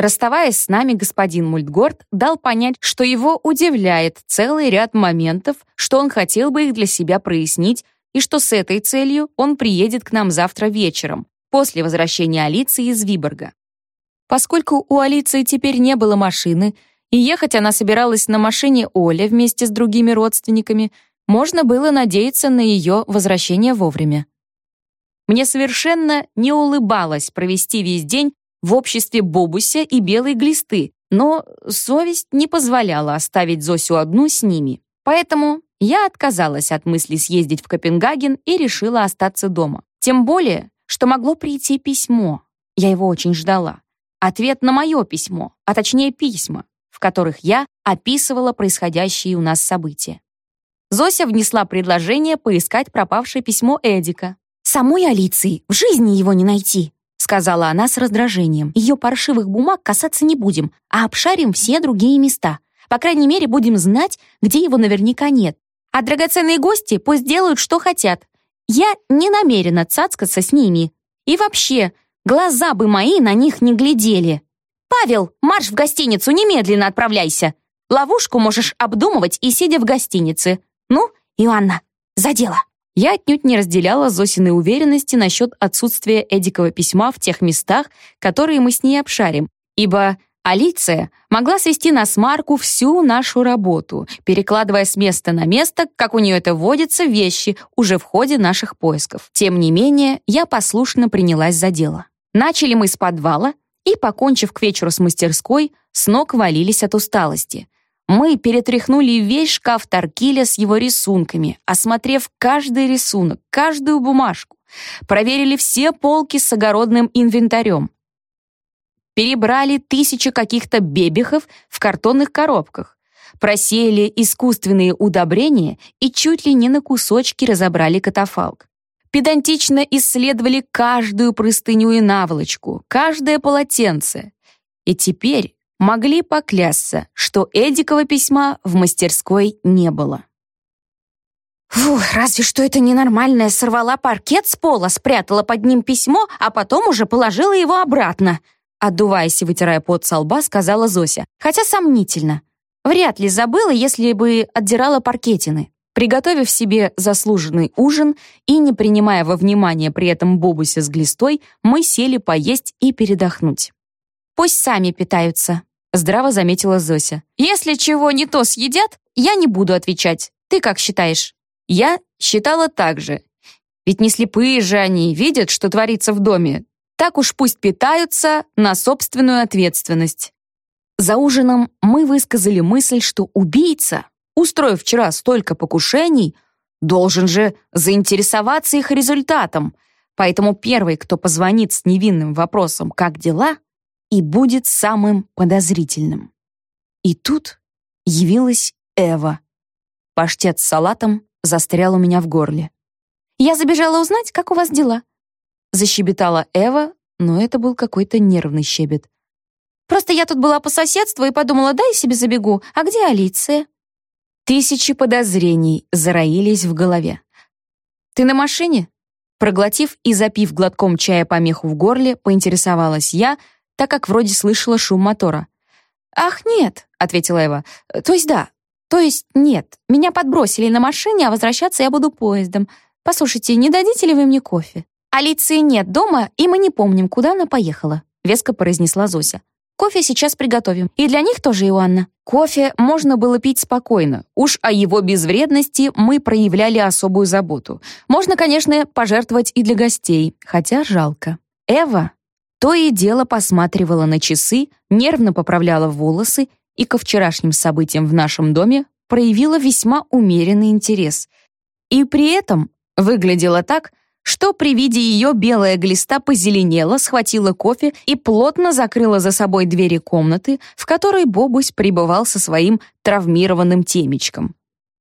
Расставаясь с нами, господин Мультгорд дал понять, что его удивляет целый ряд моментов, что он хотел бы их для себя прояснить, и что с этой целью он приедет к нам завтра вечером, после возвращения Алиции из Виборга. Поскольку у Алиции теперь не было машины, и ехать она собиралась на машине Оля вместе с другими родственниками, можно было надеяться на ее возвращение вовремя. Мне совершенно не улыбалось провести весь день в обществе Бобуся и Белой Глисты, но совесть не позволяла оставить Зосю одну с ними. Поэтому я отказалась от мысли съездить в Копенгаген и решила остаться дома. Тем более, что могло прийти письмо. Я его очень ждала. Ответ на мое письмо, а точнее письма, в которых я описывала происходящие у нас события. Зося внесла предложение поискать пропавшее письмо Эдика. «Самой Алиции в жизни его не найти», сказала она с раздражением. «Ее паршивых бумаг касаться не будем, а обшарим все другие места. По крайней мере, будем знать, где его наверняка нет. А драгоценные гости пусть делают, что хотят. Я не намерена цацкаться с ними. И вообще, глаза бы мои на них не глядели. Павел, марш в гостиницу, немедленно отправляйся. Ловушку можешь обдумывать и сидя в гостинице. Ну, Иоанна, за дело. Я отнюдь не разделяла Зосиной уверенности насчет отсутствия Эдикова письма в тех местах, которые мы с ней обшарим, ибо Алиция могла свести на смарку всю нашу работу, перекладывая с места на место, как у нее это водится, вещи уже в ходе наших поисков. Тем не менее, я послушно принялась за дело. Начали мы с подвала, и, покончив к вечеру с мастерской, с ног валились от усталости. Мы перетряхнули весь шкаф Таркиля с его рисунками, осмотрев каждый рисунок, каждую бумажку, проверили все полки с огородным инвентарем, перебрали тысячи каких-то бебехов в картонных коробках, просеяли искусственные удобрения и чуть ли не на кусочки разобрали катафалк. Педантично исследовали каждую простыню и наволочку, каждое полотенце. И теперь могли поклясться, что Эдикова письма в мастерской не было. Фух, разве что это ненормальная сорвала паркет с пола, спрятала под ним письмо, а потом уже положила его обратно. Отдуваясь и вытирая пот со лба, сказала Зося. Хотя сомнительно. Вряд ли забыла, если бы отдирала паркетины. Приготовив себе заслуженный ужин и не принимая во внимание при этом бобуся с глистой, мы сели поесть и передохнуть. «Пусть сами питаются», Здраво заметила Зося. «Если чего не то съедят, я не буду отвечать. Ты как считаешь?» Я считала так же. Ведь не слепые же они, видят, что творится в доме. Так уж пусть питаются на собственную ответственность. За ужином мы высказали мысль, что убийца, устроив вчера столько покушений, должен же заинтересоваться их результатом. Поэтому первый, кто позвонит с невинным вопросом «Как дела?», и будет самым подозрительным. И тут явилась Эва. Паштет с салатом застрял у меня в горле. «Я забежала узнать, как у вас дела», — защебетала Эва, но это был какой-то нервный щебет. «Просто я тут была по соседству и подумала, дай себе забегу. А где Алиция?» Тысячи подозрений зароились в голове. «Ты на машине?» Проглотив и запив глотком чая помеху в горле, поинтересовалась я, так как вроде слышала шум мотора. «Ах, нет», — ответила Эва. «То есть да, то есть нет. Меня подбросили на машине, а возвращаться я буду поездом. Послушайте, не дадите ли вы мне кофе?» «Алиции нет дома, и мы не помним, куда она поехала», — веско произнесла Зося. «Кофе сейчас приготовим. И для них тоже, Иоанна». Кофе можно было пить спокойно. Уж о его безвредности мы проявляли особую заботу. Можно, конечно, пожертвовать и для гостей, хотя жалко. Эва то и дело посматривала на часы, нервно поправляла волосы и ко вчерашним событиям в нашем доме проявила весьма умеренный интерес. И при этом выглядела так, что при виде ее белая глиста позеленела, схватила кофе и плотно закрыла за собой двери комнаты, в которой Бобусь пребывал со своим травмированным темечком.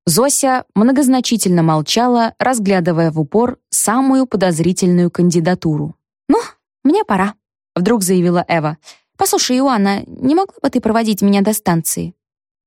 Зося многозначительно молчала, разглядывая в упор самую подозрительную кандидатуру. «Ну, мне пора», Вдруг заявила Эва. «Послушай, Иоанна, не могла бы ты проводить меня до станции?»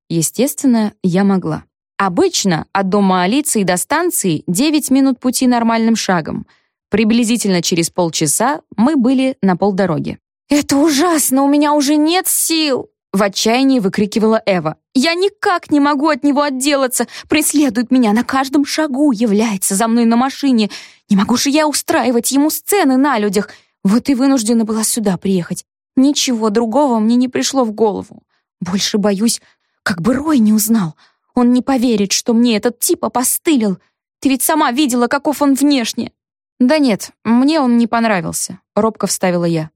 Естественно, я могла. Обычно от дома Алиции до станции 9 минут пути нормальным шагом. Приблизительно через полчаса мы были на полдороги. «Это ужасно, у меня уже нет сил!» В отчаянии выкрикивала Эва. «Я никак не могу от него отделаться! Преследует меня на каждом шагу, является за мной на машине. Не могу же я устраивать ему сцены на людях. Вот и вынуждена была сюда приехать. Ничего другого мне не пришло в голову. Больше боюсь, как бы Рой не узнал. Он не поверит, что мне этот тип опостылил. Ты ведь сама видела, каков он внешне». «Да нет, мне он не понравился», — робко вставила я.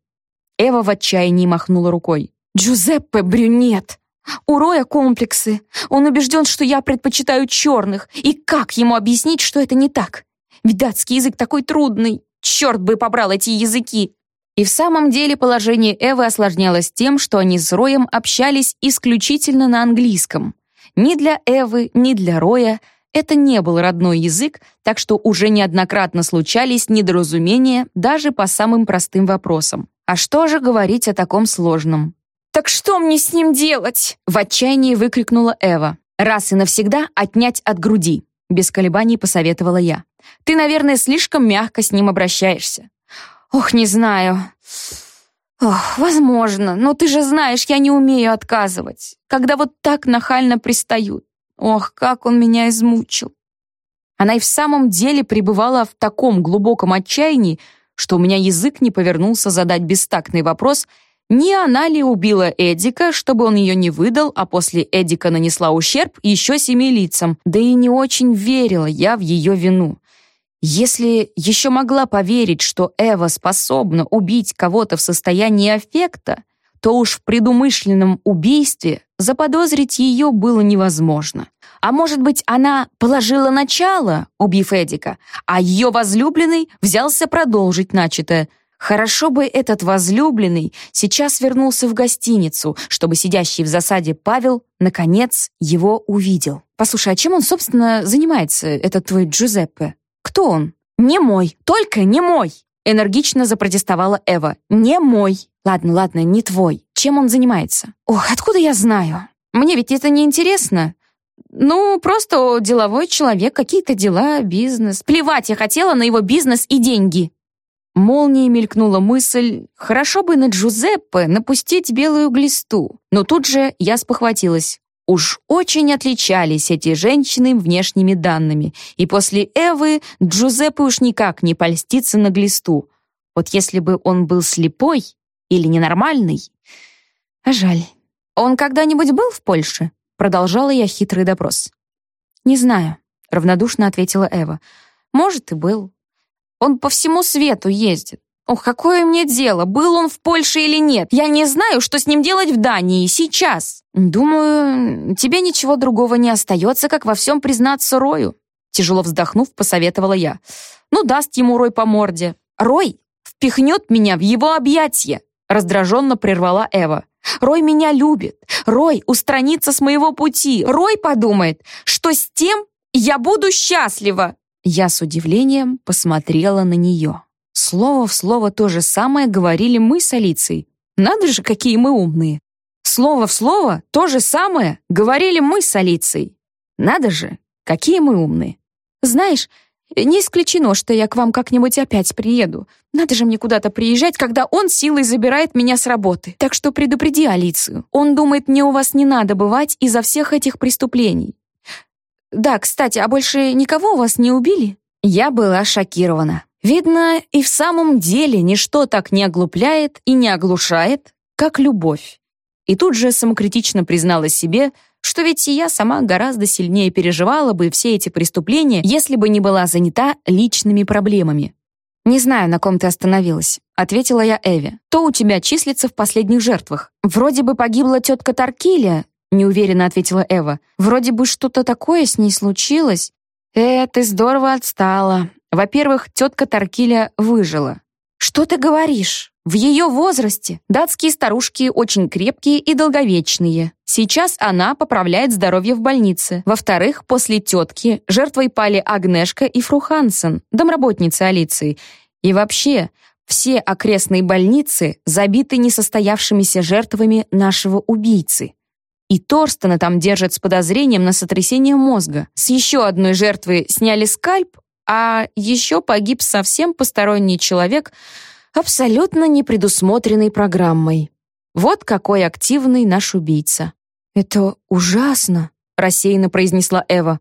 Эва в отчаянии махнула рукой. «Джузеппе брюнет! У Роя комплексы. Он убежден, что я предпочитаю черных. И как ему объяснить, что это не так? Ведь датский язык такой трудный. Черт бы побрал эти языки!» И в самом деле положение Эвы осложнялось тем, что они с Роем общались исключительно на английском. Ни для Эвы, ни для Роя это не был родной язык, так что уже неоднократно случались недоразумения даже по самым простым вопросам. А что же говорить о таком сложном? «Так что мне с ним делать?» В отчаянии выкрикнула Эва. «Раз и навсегда отнять от груди», без колебаний посоветовала я. «Ты, наверное, слишком мягко с ним обращаешься». «Ох, не знаю». «Ох, возможно, но ты же знаешь, я не умею отказывать, когда вот так нахально пристают. Ох, как он меня измучил». Она и в самом деле пребывала в таком глубоком отчаянии, что у меня язык не повернулся задать бестактный вопрос, не она ли убила Эдика, чтобы он ее не выдал, а после Эдика нанесла ущерб еще семи лицам. Да и не очень верила я в ее вину. Если еще могла поверить, что Эва способна убить кого-то в состоянии аффекта, то уж в предумышленном убийстве заподозрить ее было невозможно. А может быть, она положила начало, убив Эдика, а ее возлюбленный взялся продолжить начатое. Хорошо бы этот возлюбленный сейчас вернулся в гостиницу, чтобы сидящий в засаде Павел, наконец, его увидел. «Послушай, а чем он, собственно, занимается, этот твой Джузеппе? Кто он?» «Не мой, только не мой!» Энергично запротестовала Эва. «Не мой!» «Ладно, ладно, не твой. Чем он занимается?» «Ох, откуда я знаю? Мне ведь это не интересно. Ну, просто деловой человек, какие-то дела, бизнес. Плевать я хотела на его бизнес и деньги. Молнией мелькнула мысль, хорошо бы на Джузеппе напустить белую глисту. Но тут же я спохватилась. Уж очень отличались эти женщины внешними данными, и после Эвы Джузеппе уж никак не польстится на глисту. Вот если бы он был слепой или ненормальный... А жаль. Он когда-нибудь был в Польше? Продолжала я хитрый допрос. «Не знаю», — равнодушно ответила Эва. «Может, и был. Он по всему свету ездит. Ох, какое мне дело, был он в Польше или нет? Я не знаю, что с ним делать в Дании сейчас. Думаю, тебе ничего другого не остается, как во всем признаться Рою. Тяжело вздохнув, посоветовала я. Ну, даст ему Рой по морде. Рой впихнет меня в его объятия, раздраженно прервала Эва. Рой меня любит. Рой устранится с моего пути. Рой подумает, что с тем я буду счастлива. Я с удивлением посмотрела на нее. Слово в слово то же самое говорили мы с Алицей. Надо же, какие мы умные. Слово в слово то же самое говорили мы с Алицей. Надо же, какие мы умные. Знаешь, не исключено, что я к вам как-нибудь опять приеду. Надо же мне куда-то приезжать, когда он силой забирает меня с работы. Так что предупреди Алицию. Он думает, мне у вас не надо бывать из-за всех этих преступлений. Да, кстати, а больше никого у вас не убили? Я была шокирована. Видно, и в самом деле ничто так не оглупляет и не оглушает, как любовь. И тут же самокритично признала себе, что ведь и я сама гораздо сильнее переживала бы все эти преступления, если бы не была занята личными проблемами. «Не знаю, на ком ты остановилась», — ответила я Эве. «То у тебя числится в последних жертвах. Вроде бы погибла тетка Таркилия», — неуверенно ответила Эва. «Вроде бы что-то такое с ней случилось». «Э, ты здорово отстала. Во-первых, тетка Таркиля выжила». «Что ты говоришь?» В ее возрасте датские старушки очень крепкие и долговечные. Сейчас она поправляет здоровье в больнице. Во-вторых, после тетки жертвой пали Агнешка и Фру Хансен, домработницы Алиции. И вообще, все окрестные больницы забиты несостоявшимися жертвами нашего убийцы. И Торстена там держат с подозрением на сотрясение мозга. С еще одной жертвы сняли скальп, а еще погиб совсем посторонний человек — абсолютно непредусмотренной программой. Вот какой активный наш убийца. «Это ужасно», — рассеянно произнесла Эва.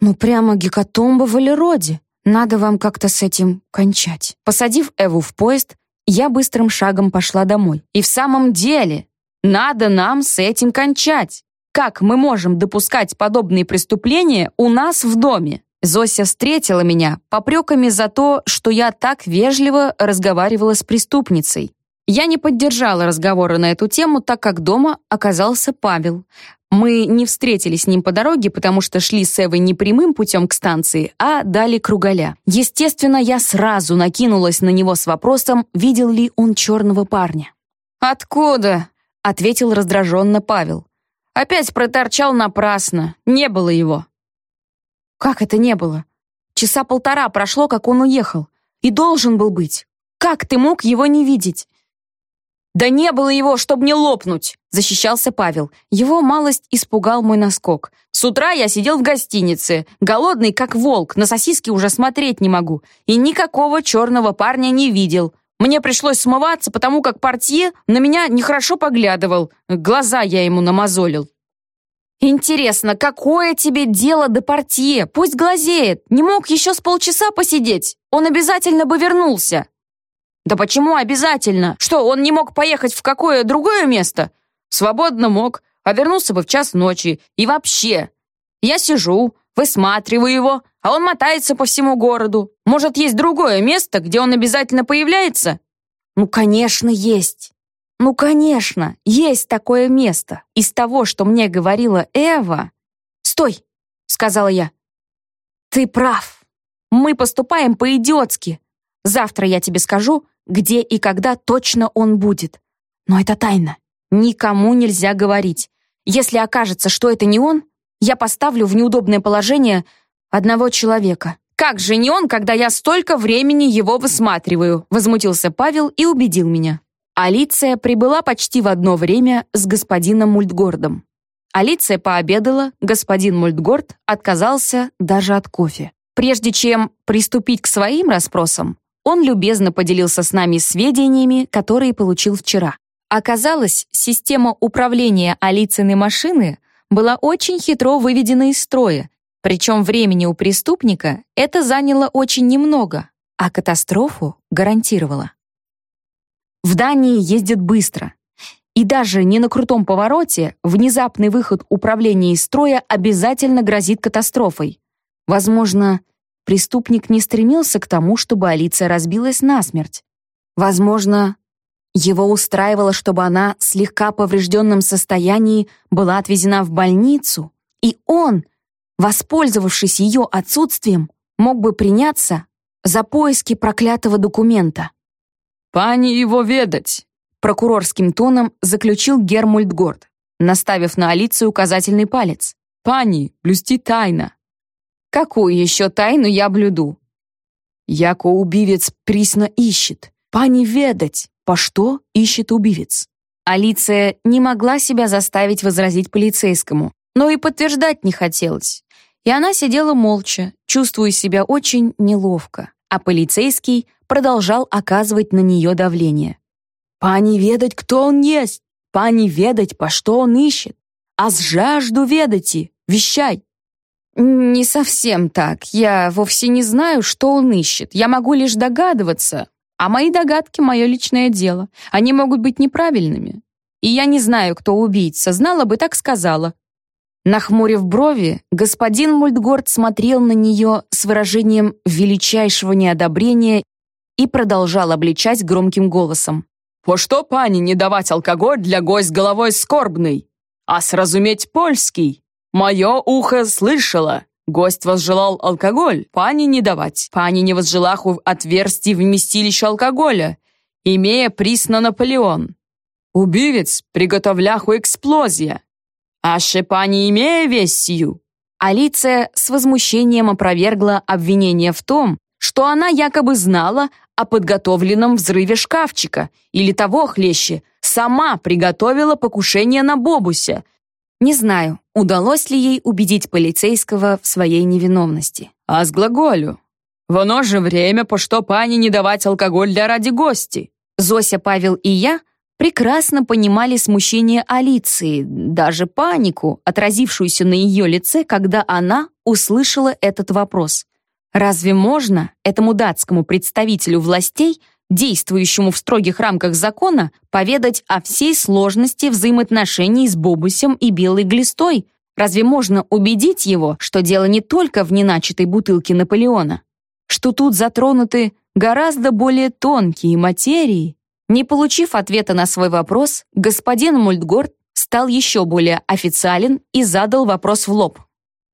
«Ну прямо гекатомба в Алероде. Надо вам как-то с этим кончать». Посадив Эву в поезд, я быстрым шагом пошла домой. И в самом деле, надо нам с этим кончать. Как мы можем допускать подобные преступления у нас в доме? Зося встретила меня попреками за то, что я так вежливо разговаривала с преступницей. Я не поддержала разговора на эту тему, так как дома оказался Павел. Мы не встретились с ним по дороге, потому что шли с Эвой не прямым путем к станции, а дали кругаля. Естественно, я сразу накинулась на него с вопросом, видел ли он черного парня. «Откуда?» — ответил раздраженно Павел. «Опять проторчал напрасно. Не было его». «Как это не было? Часа полтора прошло, как он уехал. И должен был быть. Как ты мог его не видеть?» «Да не было его, чтобы не лопнуть!» — защищался Павел. Его малость испугал мой наскок. «С утра я сидел в гостинице, голодный как волк, на сосиски уже смотреть не могу, и никакого черного парня не видел. Мне пришлось смываться, потому как портье на меня нехорошо поглядывал. Глаза я ему намазолил». «Интересно, какое тебе дело до портье? Пусть глазеет. Не мог еще с полчаса посидеть. Он обязательно бы вернулся». Да почему обязательно? Что, он не мог поехать в какое другое место? Свободно мог, а вернулся бы в час ночи. И вообще, я сижу, высматриваю его, а он мотается по всему городу. Может, есть другое место, где он обязательно появляется? Ну, конечно, есть. Ну, конечно, есть такое место. Из того, что мне говорила Эва... «Стой!» — сказала я. «Ты прав. Мы поступаем по-идиотски. Завтра я тебе скажу, где и когда точно он будет. Но это тайна. Никому нельзя говорить. Если окажется, что это не он, я поставлю в неудобное положение одного человека. «Как же не он, когда я столько времени его высматриваю?» Возмутился Павел и убедил меня. Алиция прибыла почти в одно время с господином Мультгордом. Алиция пообедала, господин Мультгорд отказался даже от кофе. Прежде чем приступить к своим расспросам, он любезно поделился с нами сведениями, которые получил вчера. Оказалось, система управления Алицыной машины была очень хитро выведена из строя, причем времени у преступника это заняло очень немного, а катастрофу гарантировало. В Дании ездят быстро. И даже не на крутом повороте внезапный выход управления из строя обязательно грозит катастрофой. Возможно, преступник не стремился к тому, чтобы Алиция разбилась насмерть. Возможно, его устраивало, чтобы она в слегка поврежденном состоянии была отвезена в больницу, и он, воспользовавшись ее отсутствием, мог бы приняться за поиски проклятого документа. «Пани его ведать», — прокурорским тоном заключил Гермульт Горд, наставив на Алицию указательный палец. «Пани, блюсти тайна. Какую еще тайну я блюду? Яко убивец присно ищет. Пани ведать, по что ищет убивец. Алиция не могла себя заставить возразить полицейскому, но и подтверждать не хотелось. И она сидела молча, чувствуя себя очень неловко, а полицейский продолжал оказывать на нее давление. «Пани ведать, кто он есть, пани ведать, по что он ищет, а с жажду ведати, вещай». «Не совсем так. Я вовсе не знаю, что он ищет. Я могу лишь догадываться. А мои догадки — мое личное дело. Они могут быть неправильными. И я не знаю, кто убийца. Знала бы, так сказала». Нахмурив брови, господин Мультгорд смотрел на нее с выражением величайшего неодобрения и продолжал обличать громким голосом. «По что, пани, не давать алкоголь для гость головой скорбный? А сразуметь польский? Мое ухо слышало. Гость возжелал алкоголь, пани не давать. Пани не возжелах в отверстий вместилища алкоголя, имея приз на Наполеон. Убивец приготовляху эксплозия. Аше пани имея вестью. Алиция с возмущением опровергла обвинение в том, что она якобы знала о подготовленном взрыве шкафчика, или того хлеще, сама приготовила покушение на Бобуся – не знаю, удалось ли ей убедить полицейского в своей невиновности. «А с глаголю. В оно же время, по что пани не давать алкоголь для ради гости. Зося, Павел и я прекрасно понимали смущение Алиции, даже панику, отразившуюся на ее лице, когда она услышала этот вопрос. Разве можно этому датскому представителю властей, действующему в строгих рамках закона, поведать о всей сложности взаимоотношений с Бобусем и Белой Глистой? Разве можно убедить его, что дело не только в неначатой бутылке Наполеона? Что тут затронуты гораздо более тонкие материи? Не получив ответа на свой вопрос, господин Мультгорд стал еще более официален и задал вопрос в лоб.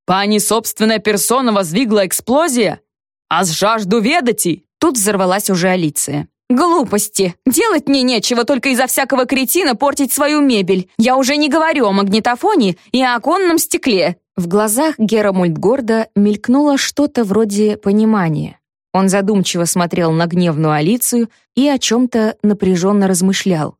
«Пани собственная персона воздвигла эксплозия? А с жажду ведати?» Тут взорвалась уже Алиция. «Глупости! Делать мне нечего, только из-за всякого кретина портить свою мебель. Я уже не говорю о магнитофоне и о оконном стекле». В глазах Гера Мультгорда мелькнуло что-то вроде понимания. Он задумчиво смотрел на гневную Алицию и о чем-то напряженно размышлял.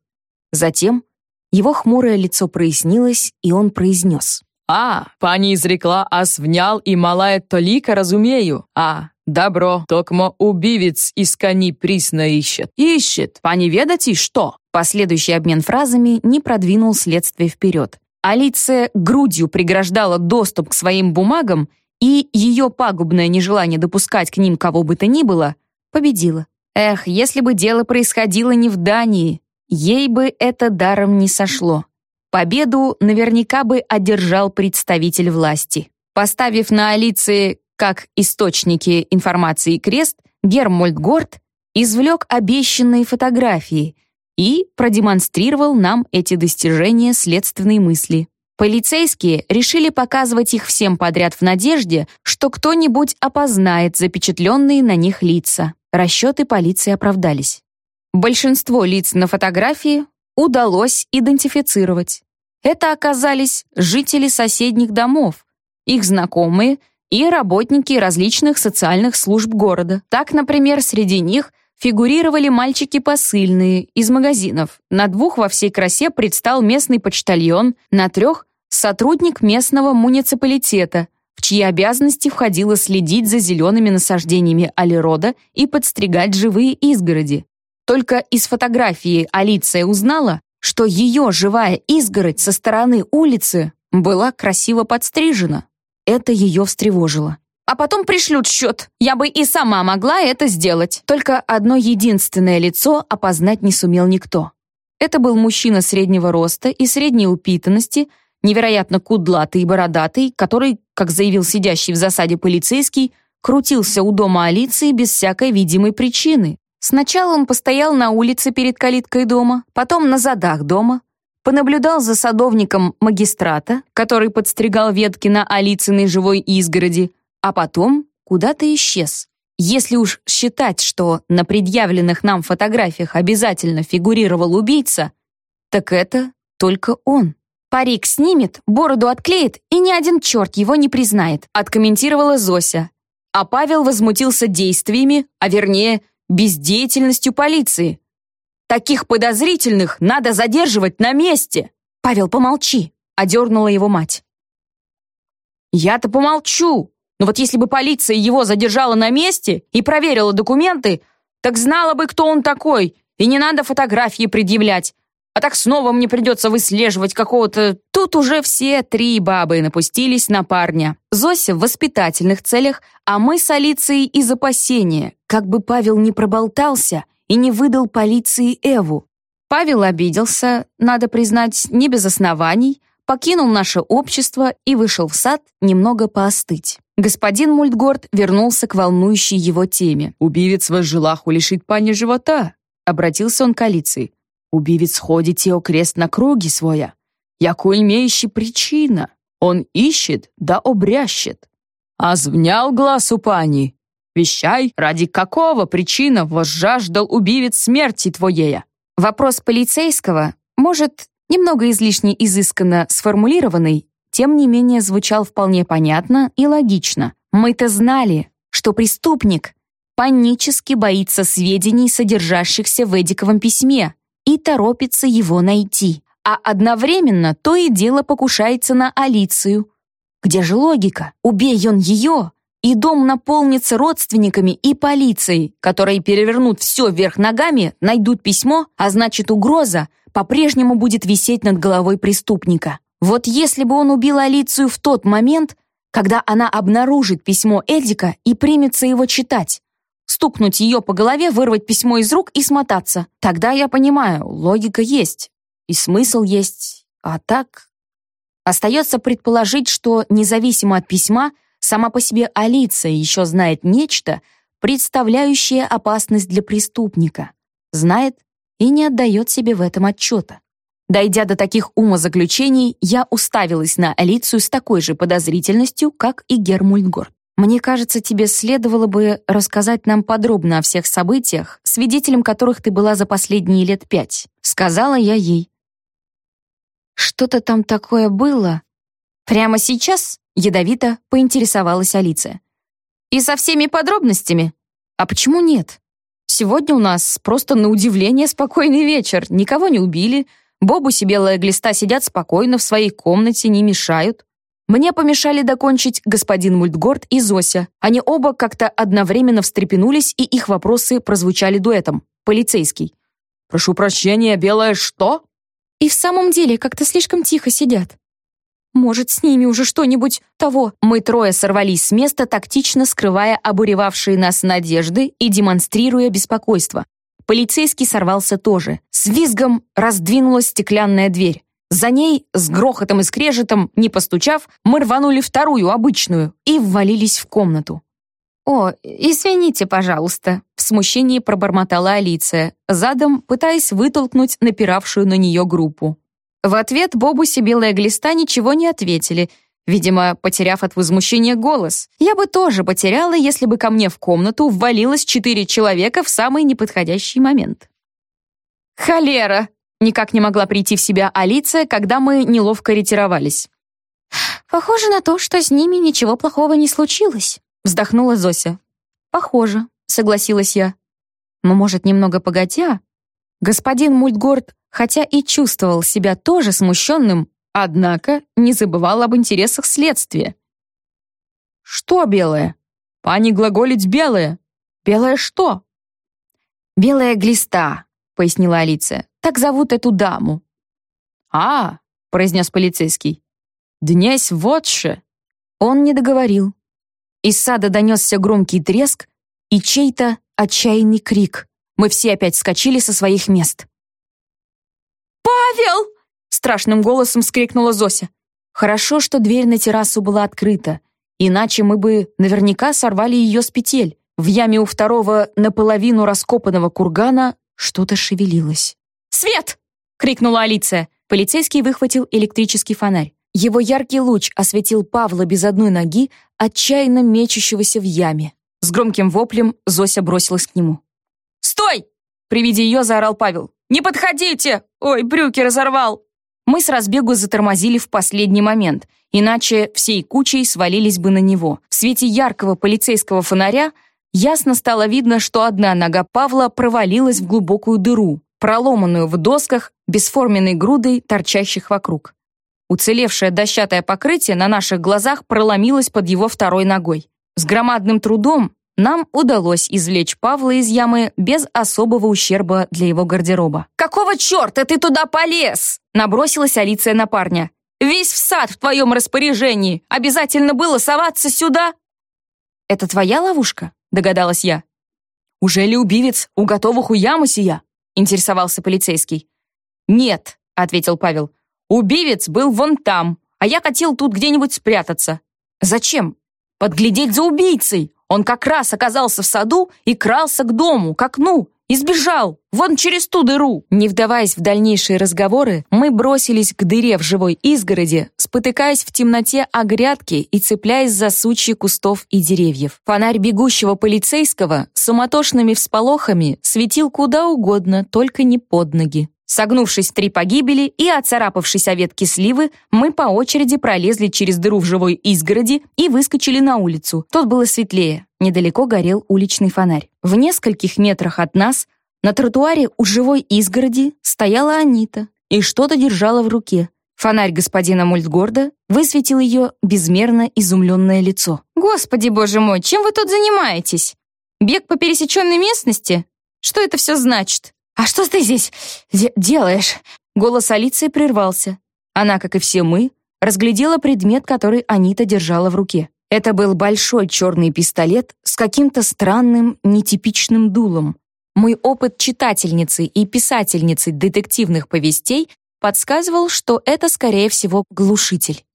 Затем его хмурое лицо прояснилось, и он произнес. «А, пани изрекла, а свнял и малая толика разумею. А, добро, токмо убивец из кони присно ищет. Ищет, пани ведати, что?» Последующий обмен фразами не продвинул следствие вперед. Алиция грудью преграждала доступ к своим бумагам и ее пагубное нежелание допускать к ним кого бы то ни было победило. Эх, если бы дело происходило не в Дании, ей бы это даром не сошло. Победу наверняка бы одержал представитель власти. Поставив на Алиции как источники информации крест, Гермольд Горд извлек обещанные фотографии и продемонстрировал нам эти достижения следственной мысли. Полицейские решили показывать их всем подряд в надежде, что кто-нибудь опознает запечатленные на них лица. Расчеты полиции оправдались. Большинство лиц на фотографии удалось идентифицировать. Это оказались жители соседних домов, их знакомые и работники различных социальных служб города. Так, например, среди них фигурировали мальчики посыльные из магазинов. На двух во всей красе предстал местный почтальон, на трех — сотрудник местного муниципалитета, в чьи обязанности входило следить за зелеными насаждениями алирода и подстригать живые изгороди. Только из фотографии Алиция узнала, что ее живая изгородь со стороны улицы была красиво подстрижена. Это ее встревожило. А потом пришлют счет. Я бы и сама могла это сделать. Только одно единственное лицо опознать не сумел никто. Это был мужчина среднего роста и средней упитанности, невероятно кудлатый и бородатый, который, как заявил сидящий в засаде полицейский, крутился у дома Алиции без всякой видимой причины. Сначала он постоял на улице перед калиткой дома, потом на задах дома, понаблюдал за садовником магистрата, который подстригал ветки на Алицыной живой изгороди, а потом куда-то исчез. Если уж считать, что на предъявленных нам фотографиях обязательно фигурировал убийца, так это только он. «Парик снимет, бороду отклеит, и ни один черт его не признает», откомментировала Зося. А Павел возмутился действиями, а вернее, бездеятельностью полиции. «Таких подозрительных надо задерживать на месте!» «Павел, помолчи!» — одернула его мать. «Я-то помолчу!» Но вот если бы полиция его задержала на месте и проверила документы, так знала бы, кто он такой, и не надо фотографии предъявлять. А так снова мне придется выслеживать какого-то... Тут уже все три бабы напустились на парня. Зося в воспитательных целях, а мы с Алицией из опасения, как бы Павел не проболтался и не выдал полиции Эву. Павел обиделся, надо признать, не без оснований, покинул наше общество и вышел в сад немного поостыть. Господин Мультгорд вернулся к волнующей его теме. «Убивец возжелаху лишить пани живота», — обратился он к Алиции. «Убивец ходит о крест на круги своя. Яку имеющий причина. Он ищет, да обрящет. А звнял глаз у пани. Вещай, ради какого причина возжаждал убивец смерти твоея?» Вопрос полицейского, может, немного излишне изысканно сформулированный, тем не менее звучал вполне понятно и логично. Мы-то знали, что преступник панически боится сведений, содержащихся в Эдиковом письме, и торопится его найти. А одновременно то и дело покушается на Алицию. Где же логика? Убей он ее, и дом наполнится родственниками и полицией, которые перевернут все вверх ногами, найдут письмо, а значит угроза по-прежнему будет висеть над головой преступника. Вот если бы он убил Алицию в тот момент, когда она обнаружит письмо Эдика и примется его читать, стукнуть ее по голове, вырвать письмо из рук и смотаться, тогда я понимаю, логика есть, и смысл есть, а так... Остается предположить, что независимо от письма, сама по себе Алиция еще знает нечто, представляющее опасность для преступника. Знает и не отдает себе в этом отчета. Дойдя до таких умозаключений, я уставилась на Алицию с такой же подозрительностью, как и Гермульдгорд. «Мне кажется, тебе следовало бы рассказать нам подробно о всех событиях, свидетелем которых ты была за последние лет пять», — сказала я ей. «Что-то там такое было?» «Прямо сейчас?» — ядовито поинтересовалась Алиция. «И со всеми подробностями? А почему нет? Сегодня у нас просто на удивление спокойный вечер, никого не убили, Бобус и белая глиста сидят спокойно в своей комнате, не мешают. Мне помешали докончить господин Мультгорд и Зося. Они оба как-то одновременно встрепенулись, и их вопросы прозвучали дуэтом. Полицейский. «Прошу прощения, белая что?» «И в самом деле как-то слишком тихо сидят». «Может, с ними уже что-нибудь того?» Мы трое сорвались с места, тактично скрывая обуревавшие нас надежды и демонстрируя беспокойство. Полицейский сорвался тоже. С визгом раздвинулась стеклянная дверь. За ней, с грохотом и скрежетом, не постучав, мы рванули вторую, обычную, и ввалились в комнату. «О, извините, пожалуйста», — в смущении пробормотала Алиция, задом пытаясь вытолкнуть напиравшую на нее группу. В ответ Бобус и Белая Глиста ничего не ответили, видимо, потеряв от возмущения голос. Я бы тоже потеряла, если бы ко мне в комнату ввалилось четыре человека в самый неподходящий момент. «Холера!» — никак не могла прийти в себя Алиция, когда мы неловко ретировались. «Похоже на то, что с ними ничего плохого не случилось», — вздохнула Зося. «Похоже», — согласилась я. «Но, может, немного погодя?» Господин Мультгорд, хотя и чувствовал себя тоже смущенным, Однако не забывал об интересах следствия. «Что белое? Пани глаголить белое. Белое что?» «Белая глиста», — пояснила Алиция. «Так зовут эту даму». «А», — произнес полицейский. «Днесь вотше». Он не договорил. Из сада донесся громкий треск и чей-то отчаянный крик. Мы все опять вскочили со своих мест. «Павел!» страшным голосом вскрикнула Зося. Хорошо, что дверь на террасу была открыта, иначе мы бы наверняка сорвали ее с петель. В яме у второго наполовину раскопанного кургана что-то шевелилось. «Свет!» — крикнула Алиция. Полицейский выхватил электрический фонарь. Его яркий луч осветил Павла без одной ноги, отчаянно мечущегося в яме. С громким воплем Зося бросилась к нему. «Стой!» При виде ее заорал Павел. «Не подходите! Ой, брюки разорвал!» Мы с разбегу затормозили в последний момент, иначе всей кучей свалились бы на него. В свете яркого полицейского фонаря ясно стало видно, что одна нога Павла провалилась в глубокую дыру, проломанную в досках бесформенной грудой, торчащих вокруг. Уцелевшее дощатое покрытие на наших глазах проломилось под его второй ногой. С громадным трудом нам удалось извлечь Павла из ямы без особого ущерба для его гардероба. «Какого черта ты туда полез?» Набросилась Алиция на парня. «Весь в сад в твоем распоряжении. Обязательно было соваться сюда?» «Это твоя ловушка?» Догадалась я. «Уже ли убивец у готовых у ямы сия?» Интересовался полицейский. «Нет», — ответил Павел. «Убивец был вон там, а я хотел тут где-нибудь спрятаться». «Зачем?» «Подглядеть за убийцей. Он как раз оказался в саду и крался к дому, к окну, и сбежал, вон через ту дыру. Не вдаваясь в дальнейшие разговоры, мы бросились к дыре в живой изгороди, спотыкаясь в темноте о грядки и цепляясь за сучьи кустов и деревьев. Фонарь бегущего полицейского суматошными всполохами светил куда угодно, только не под ноги. Согнувшись в три погибели и оцарапавшись о ветки сливы, мы по очереди пролезли через дыру в живой изгороди и выскочили на улицу. Тут было светлее. Недалеко горел уличный фонарь. В нескольких метрах от нас на тротуаре у живой изгороди стояла Анита и что-то держала в руке. Фонарь господина Мультгорда высветил ее безмерно изумленное лицо. «Господи, боже мой, чем вы тут занимаетесь? Бег по пересеченной местности? Что это все значит?» «А что ты здесь де делаешь?» Голос Алиции прервался. Она, как и все мы, разглядела предмет, который Анита держала в руке. Это был большой черный пистолет с каким-то странным, нетипичным дулом. Мой опыт читательницы и писательницы детективных повестей подсказывал, что это, скорее всего, глушитель.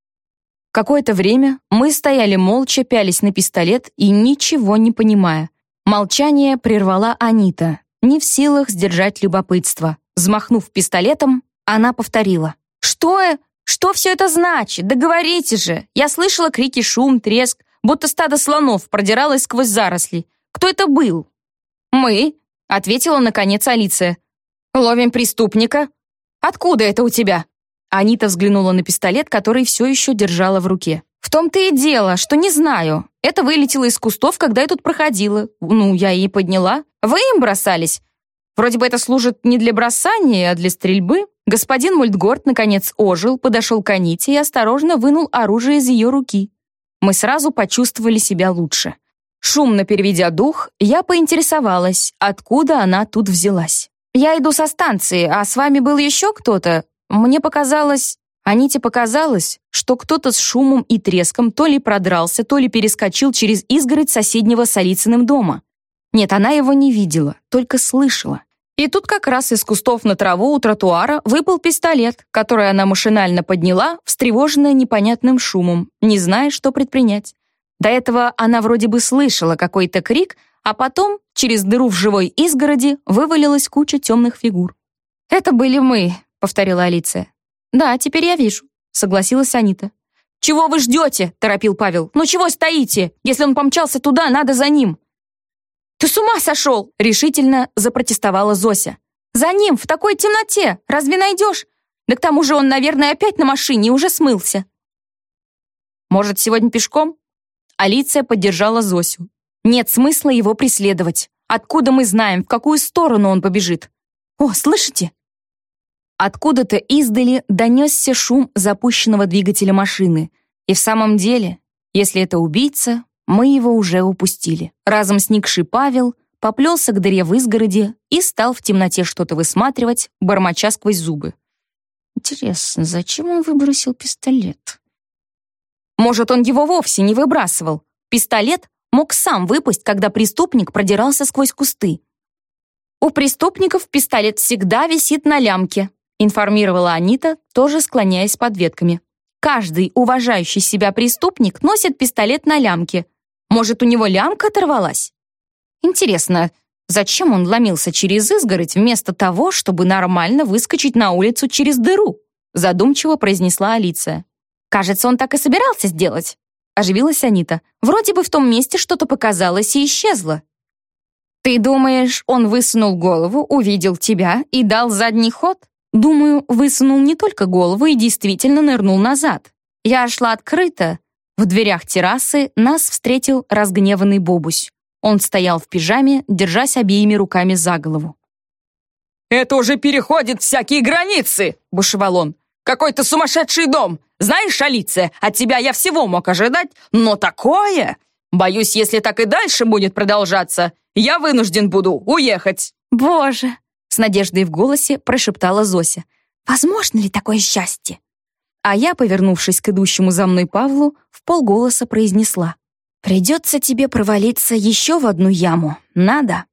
Какое-то время мы стояли молча, пялись на пистолет и ничего не понимая. Молчание прервала Анита, не в силах сдержать любопытство. Взмахнув пистолетом, она повторила. «Что? Что все это значит? Да говорите же! Я слышала крики, шум, треск, будто стадо слонов продиралось сквозь заросли. Кто это был?» «Мы», — ответила наконец Алиция. «Ловим преступника», Откуда это у тебя?» Анита взглянула на пистолет, который все еще держала в руке. «В том-то и дело, что не знаю. Это вылетело из кустов, когда я тут проходила. Ну, я и подняла. Вы им бросались? Вроде бы это служит не для бросания, а для стрельбы». Господин Мультгорд наконец ожил, подошел к Аните и осторожно вынул оружие из ее руки. Мы сразу почувствовали себя лучше. Шумно переведя дух, я поинтересовалась, откуда она тут взялась. «Я иду со станции, а с вами был еще кто-то? Мне показалось...» Аните показалось, что кто-то с шумом и треском то ли продрался, то ли перескочил через изгородь соседнего с Алицыным дома. Нет, она его не видела, только слышала. И тут как раз из кустов на траву у тротуара выпал пистолет, который она машинально подняла, встревоженная непонятным шумом, не зная, что предпринять. До этого она вроде бы слышала какой-то крик, а потом через дыру в живой изгороди вывалилась куча темных фигур. «Это были мы», — повторила Алиция. «Да, теперь я вижу», — согласилась Анита. «Чего вы ждете?» — торопил Павел. «Ну чего стоите? Если он помчался туда, надо за ним». «Ты с ума сошел!» — решительно запротестовала Зося. «За ним, в такой темноте! Разве найдешь? Да к тому же он, наверное, опять на машине и уже смылся». «Может, сегодня пешком?» Алиция поддержала Зосю. Нет смысла его преследовать. Откуда мы знаем, в какую сторону он побежит? О, слышите? Откуда-то издали донесся шум запущенного двигателя машины. И в самом деле, если это убийца, мы его уже упустили. Разом сникший Павел поплелся к дыре в изгороде и стал в темноте что-то высматривать, бормоча сквозь зубы. Интересно, зачем он выбросил пистолет? Может, он его вовсе не выбрасывал. Пистолет мог сам выпасть, когда преступник продирался сквозь кусты. «У преступников пистолет всегда висит на лямке», информировала Анита, тоже склоняясь под ветками. «Каждый уважающий себя преступник носит пистолет на лямке. Может, у него лямка оторвалась?» «Интересно, зачем он ломился через изгородь вместо того, чтобы нормально выскочить на улицу через дыру?» задумчиво произнесла Алиция. «Кажется, он так и собирался сделать. Оживилась Анита. «Вроде бы в том месте что-то показалось и исчезло». «Ты думаешь, он высунул голову, увидел тебя и дал задний ход?» «Думаю, высунул не только голову и действительно нырнул назад. Я шла открыто. В дверях террасы нас встретил разгневанный Бобусь. Он стоял в пижаме, держась обеими руками за голову. «Это уже переходит всякие границы!» — бушевал он. «Какой-то сумасшедший дом! Знаешь, Алиция, от тебя я всего мог ожидать, но такое... Боюсь, если так и дальше будет продолжаться, я вынужден буду уехать». «Боже!» — с надеждой в голосе прошептала Зося. «Возможно ли такое счастье?» А я, повернувшись к идущему за мной Павлу, в полголоса произнесла. «Придется тебе провалиться еще в одну яму. Надо?»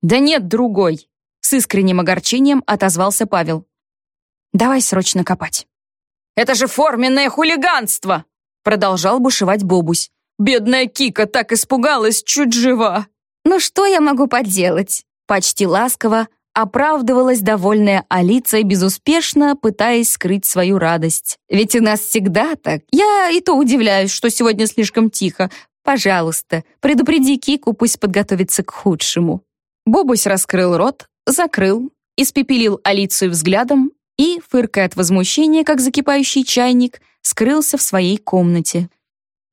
«Да нет другой!» — с искренним огорчением отозвался Павел. «Давай срочно копать». Это же форменное хулиганство!» Продолжал бушевать Бобусь. «Бедная Кика так испугалась, чуть жива!» «Ну что я могу поделать?» Почти ласково оправдывалась довольная Алиция, безуспешно пытаясь скрыть свою радость. «Ведь у нас всегда так. Я и то удивляюсь, что сегодня слишком тихо. Пожалуйста, предупреди Кику, пусть подготовится к худшему». Бобусь раскрыл рот, закрыл, испепелил Алицию взглядом и, фыркая от возмущения, как закипающий чайник, скрылся в своей комнате.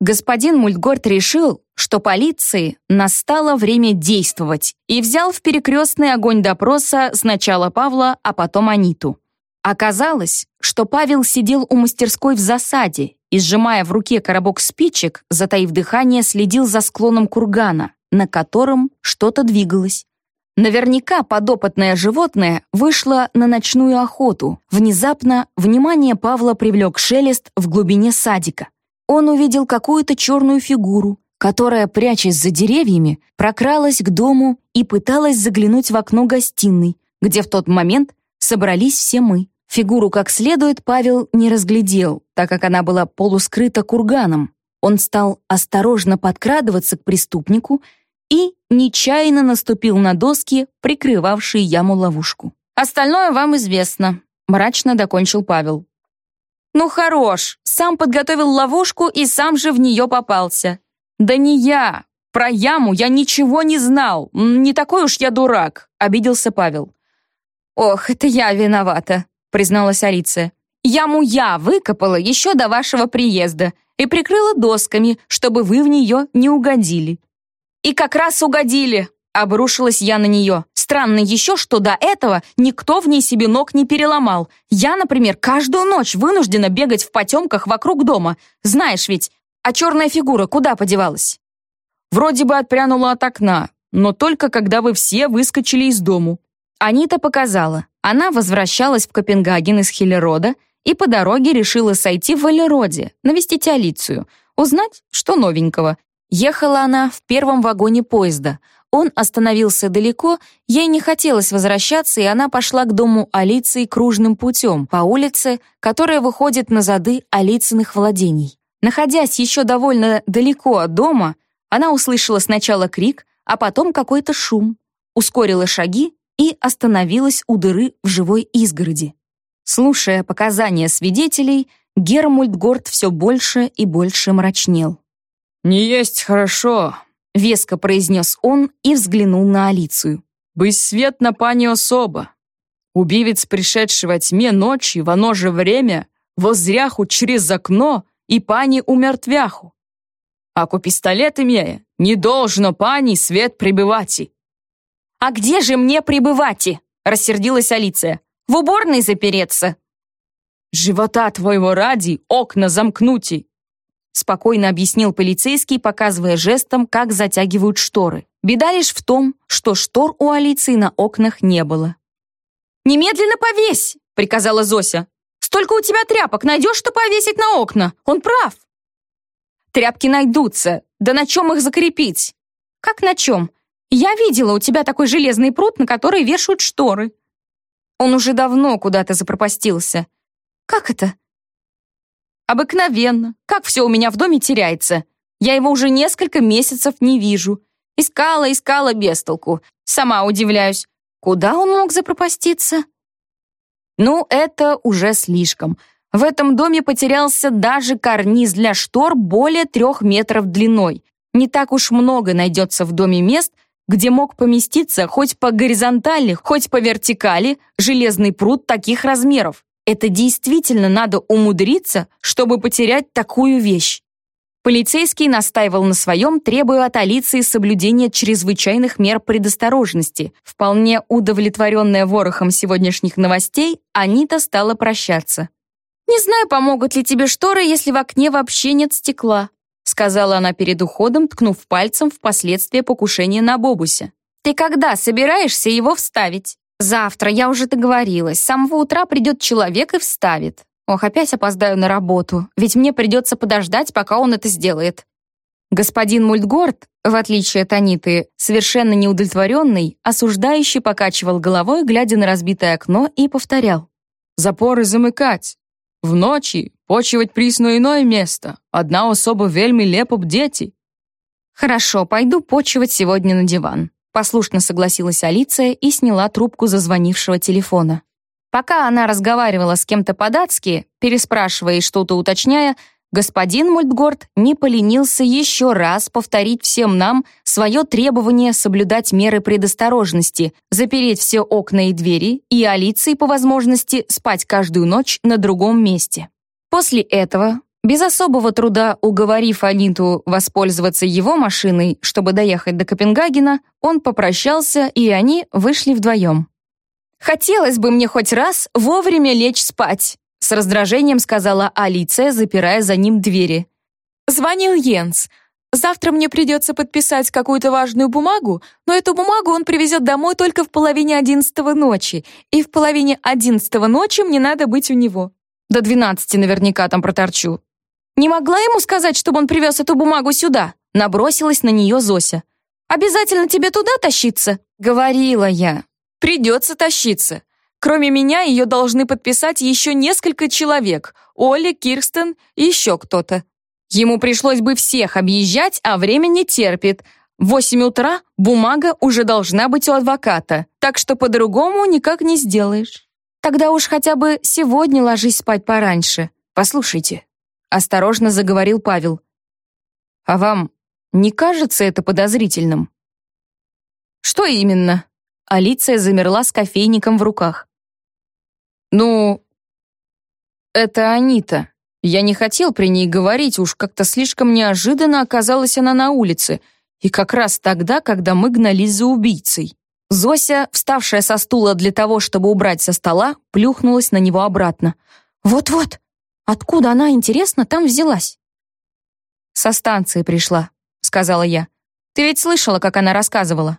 Господин Мультгорд решил, что полиции настало время действовать и взял в перекрестный огонь допроса сначала Павла, а потом Аниту. Оказалось, что Павел сидел у мастерской в засаде и, сжимая в руке коробок спичек, затаив дыхание, следил за склоном кургана, на котором что-то двигалось. Наверняка подопытное животное вышло на ночную охоту. Внезапно внимание Павла привлек шелест в глубине садика. Он увидел какую-то черную фигуру, которая, прячась за деревьями, прокралась к дому и пыталась заглянуть в окно гостиной, где в тот момент собрались все мы. Фигуру как следует Павел не разглядел, так как она была полускрыта курганом. Он стал осторожно подкрадываться к преступнику и нечаянно наступил на доски, прикрывавшие яму-ловушку. «Остальное вам известно», — мрачно докончил Павел. «Ну хорош, сам подготовил ловушку и сам же в нее попался». «Да не я! Про яму я ничего не знал! Не такой уж я дурак!» — обиделся Павел. «Ох, это я виновата», — призналась Алиция. «Яму я выкопала еще до вашего приезда и прикрыла досками, чтобы вы в нее не угодили. «И как раз угодили!» — обрушилась я на нее. Странно еще, что до этого никто в ней себе ног не переломал. Я, например, каждую ночь вынуждена бегать в потемках вокруг дома. Знаешь ведь, а черная фигура куда подевалась? Вроде бы отпрянула от окна, но только когда вы все выскочили из дому. Анита показала. Она возвращалась в Копенгаген из Хиллерода и по дороге решила сойти в Валероде, навестить Алицию, узнать, что новенького, Ехала она в первом вагоне поезда. Он остановился далеко, ей не хотелось возвращаться, и она пошла к дому Алиции кружным путем, по улице, которая выходит на зады Алицыных владений. Находясь еще довольно далеко от дома, она услышала сначала крик, а потом какой-то шум, ускорила шаги и остановилась у дыры в живой изгороди. Слушая показания свидетелей, Гермульт Горд все больше и больше мрачнел. «Не есть хорошо», — веско произнес он и взглянул на Алицию. «Быть свет на пани особо. Убивец, пришедший во тьме ночи, в оно же время, возряху через окно и пани умертвяху. Аку пистолет имея, не должно пани свет прибывати». «А где же мне прибывати?» — рассердилась Алиция. «В уборной запереться». «Живота твоего ради окна замкнути, спокойно объяснил полицейский, показывая жестом, как затягивают шторы. Беда лишь в том, что штор у Алиции на окнах не было. «Немедленно повесь!» — приказала Зося. «Столько у тебя тряпок, найдешь, что повесить на окна. Он прав!» «Тряпки найдутся. Да на чем их закрепить?» «Как на чем? Я видела у тебя такой железный пруд, на который вешают шторы». Он уже давно куда-то запропастился. «Как это?» Обыкновенно. Как все у меня в доме теряется. Я его уже несколько месяцев не вижу. Искала, искала без толку. Сама удивляюсь. Куда он мог запропаститься? Ну, это уже слишком. В этом доме потерялся даже карниз для штор более трех метров длиной. Не так уж много найдется в доме мест, где мог поместиться хоть по горизонтали, хоть по вертикали железный пруд таких размеров. Это действительно надо умудриться, чтобы потерять такую вещь. Полицейский настаивал на своем, требуя от Алиции соблюдения чрезвычайных мер предосторожности. Вполне удовлетворенная ворохом сегодняшних новостей, Анита стала прощаться. «Не знаю, помогут ли тебе шторы, если в окне вообще нет стекла», сказала она перед уходом, ткнув пальцем в последствия покушения на Бобусе. «Ты когда собираешься его вставить?» Завтра, я уже договорилась. С самого утра придет человек и вставит. Ох, опять опоздаю на работу, ведь мне придется подождать, пока он это сделает. Господин Мультгорд, в отличие от Аниты, совершенно неудовлетворенный, осуждающий покачивал головой, глядя на разбитое окно, и повторял. «Запоры замыкать. В ночи почивать присно иное место. Одна особа вельми лепо бдети». «Хорошо, пойду почивать сегодня на диван». Послушно согласилась Алиция и сняла трубку зазвонившего телефона. Пока она разговаривала с кем-то по-датски, переспрашивая и что-то уточняя, господин Мультгорд не поленился еще раз повторить всем нам свое требование соблюдать меры предосторожности, запереть все окна и двери и Алиции по возможности спать каждую ночь на другом месте. После этого без особого труда уговорив Аниту воспользоваться его машиной, чтобы доехать до Копенгагена, он попрощался, и они вышли вдвоем. Хотелось бы мне хоть раз вовремя лечь спать, с раздражением сказала Алиция, запирая за ним двери. Звонил Йенс. Завтра мне придется подписать какую-то важную бумагу, но эту бумагу он привезет домой только в половине одиннадцатого ночи, и в половине одиннадцатого ночи мне надо быть у него. До двенадцати наверняка там проторчу. Не могла ему сказать, чтобы он привез эту бумагу сюда? Набросилась на нее Зося. Обязательно тебе туда тащиться? Говорила я. Придется тащиться. Кроме меня ее должны подписать еще несколько человек. Оля, Кирстен и еще кто-то. Ему пришлось бы всех объезжать, а время не терпит. В восемь утра бумага уже должна быть у адвоката, так что по-другому никак не сделаешь. Тогда уж хотя бы сегодня ложись спать пораньше. Послушайте, осторожно заговорил Павел. А вам не кажется это подозрительным? Что именно? Алиция замерла с кофейником в руках. Ну, это Анита. Я не хотел при ней говорить, уж как-то слишком неожиданно оказалась она на улице, и как раз тогда, когда мы гнались за убийцей. Зося, вставшая со стула для того, чтобы убрать со стола, плюхнулась на него обратно. «Вот-вот, откуда она, интересно, там взялась?» «Со станции пришла», — сказала я. «Ты ведь слышала, как она рассказывала?»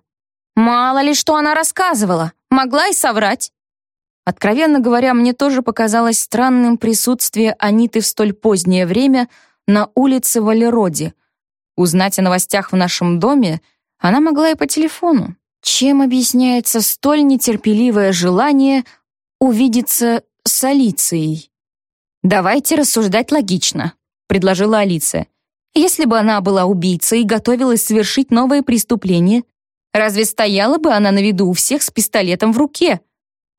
«Мало ли, что она рассказывала. Могла и соврать». Откровенно говоря, мне тоже показалось странным присутствие Аниты в столь позднее время на улице Валероди. Узнать о новостях в нашем доме она могла и по телефону. Чем объясняется столь нетерпеливое желание увидеться с Алицией? «Давайте рассуждать логично», — предложила Алиция. «Если бы она была убийцей и готовилась совершить новое преступление, разве стояла бы она на виду у всех с пистолетом в руке?»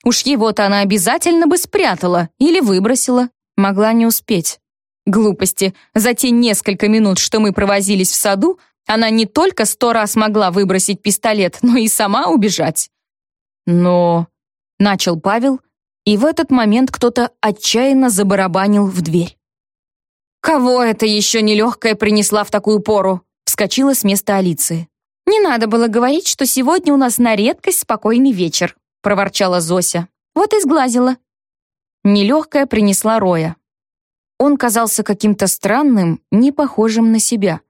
Уж его-то она обязательно бы спрятала или выбросила. Могла не успеть. Глупости. За те несколько минут, что мы провозились в саду, она не только сто раз могла выбросить пистолет, но и сама убежать. Но... Начал Павел, и в этот момент кто-то отчаянно забарабанил в дверь. «Кого это еще нелегкая принесла в такую пору?» Вскочила с места Алиции. «Не надо было говорить, что сегодня у нас на редкость спокойный вечер», — проворчала Зося. «Вот и сглазила». Нелегкая принесла Роя. Он казался каким-то странным, не похожим на себя.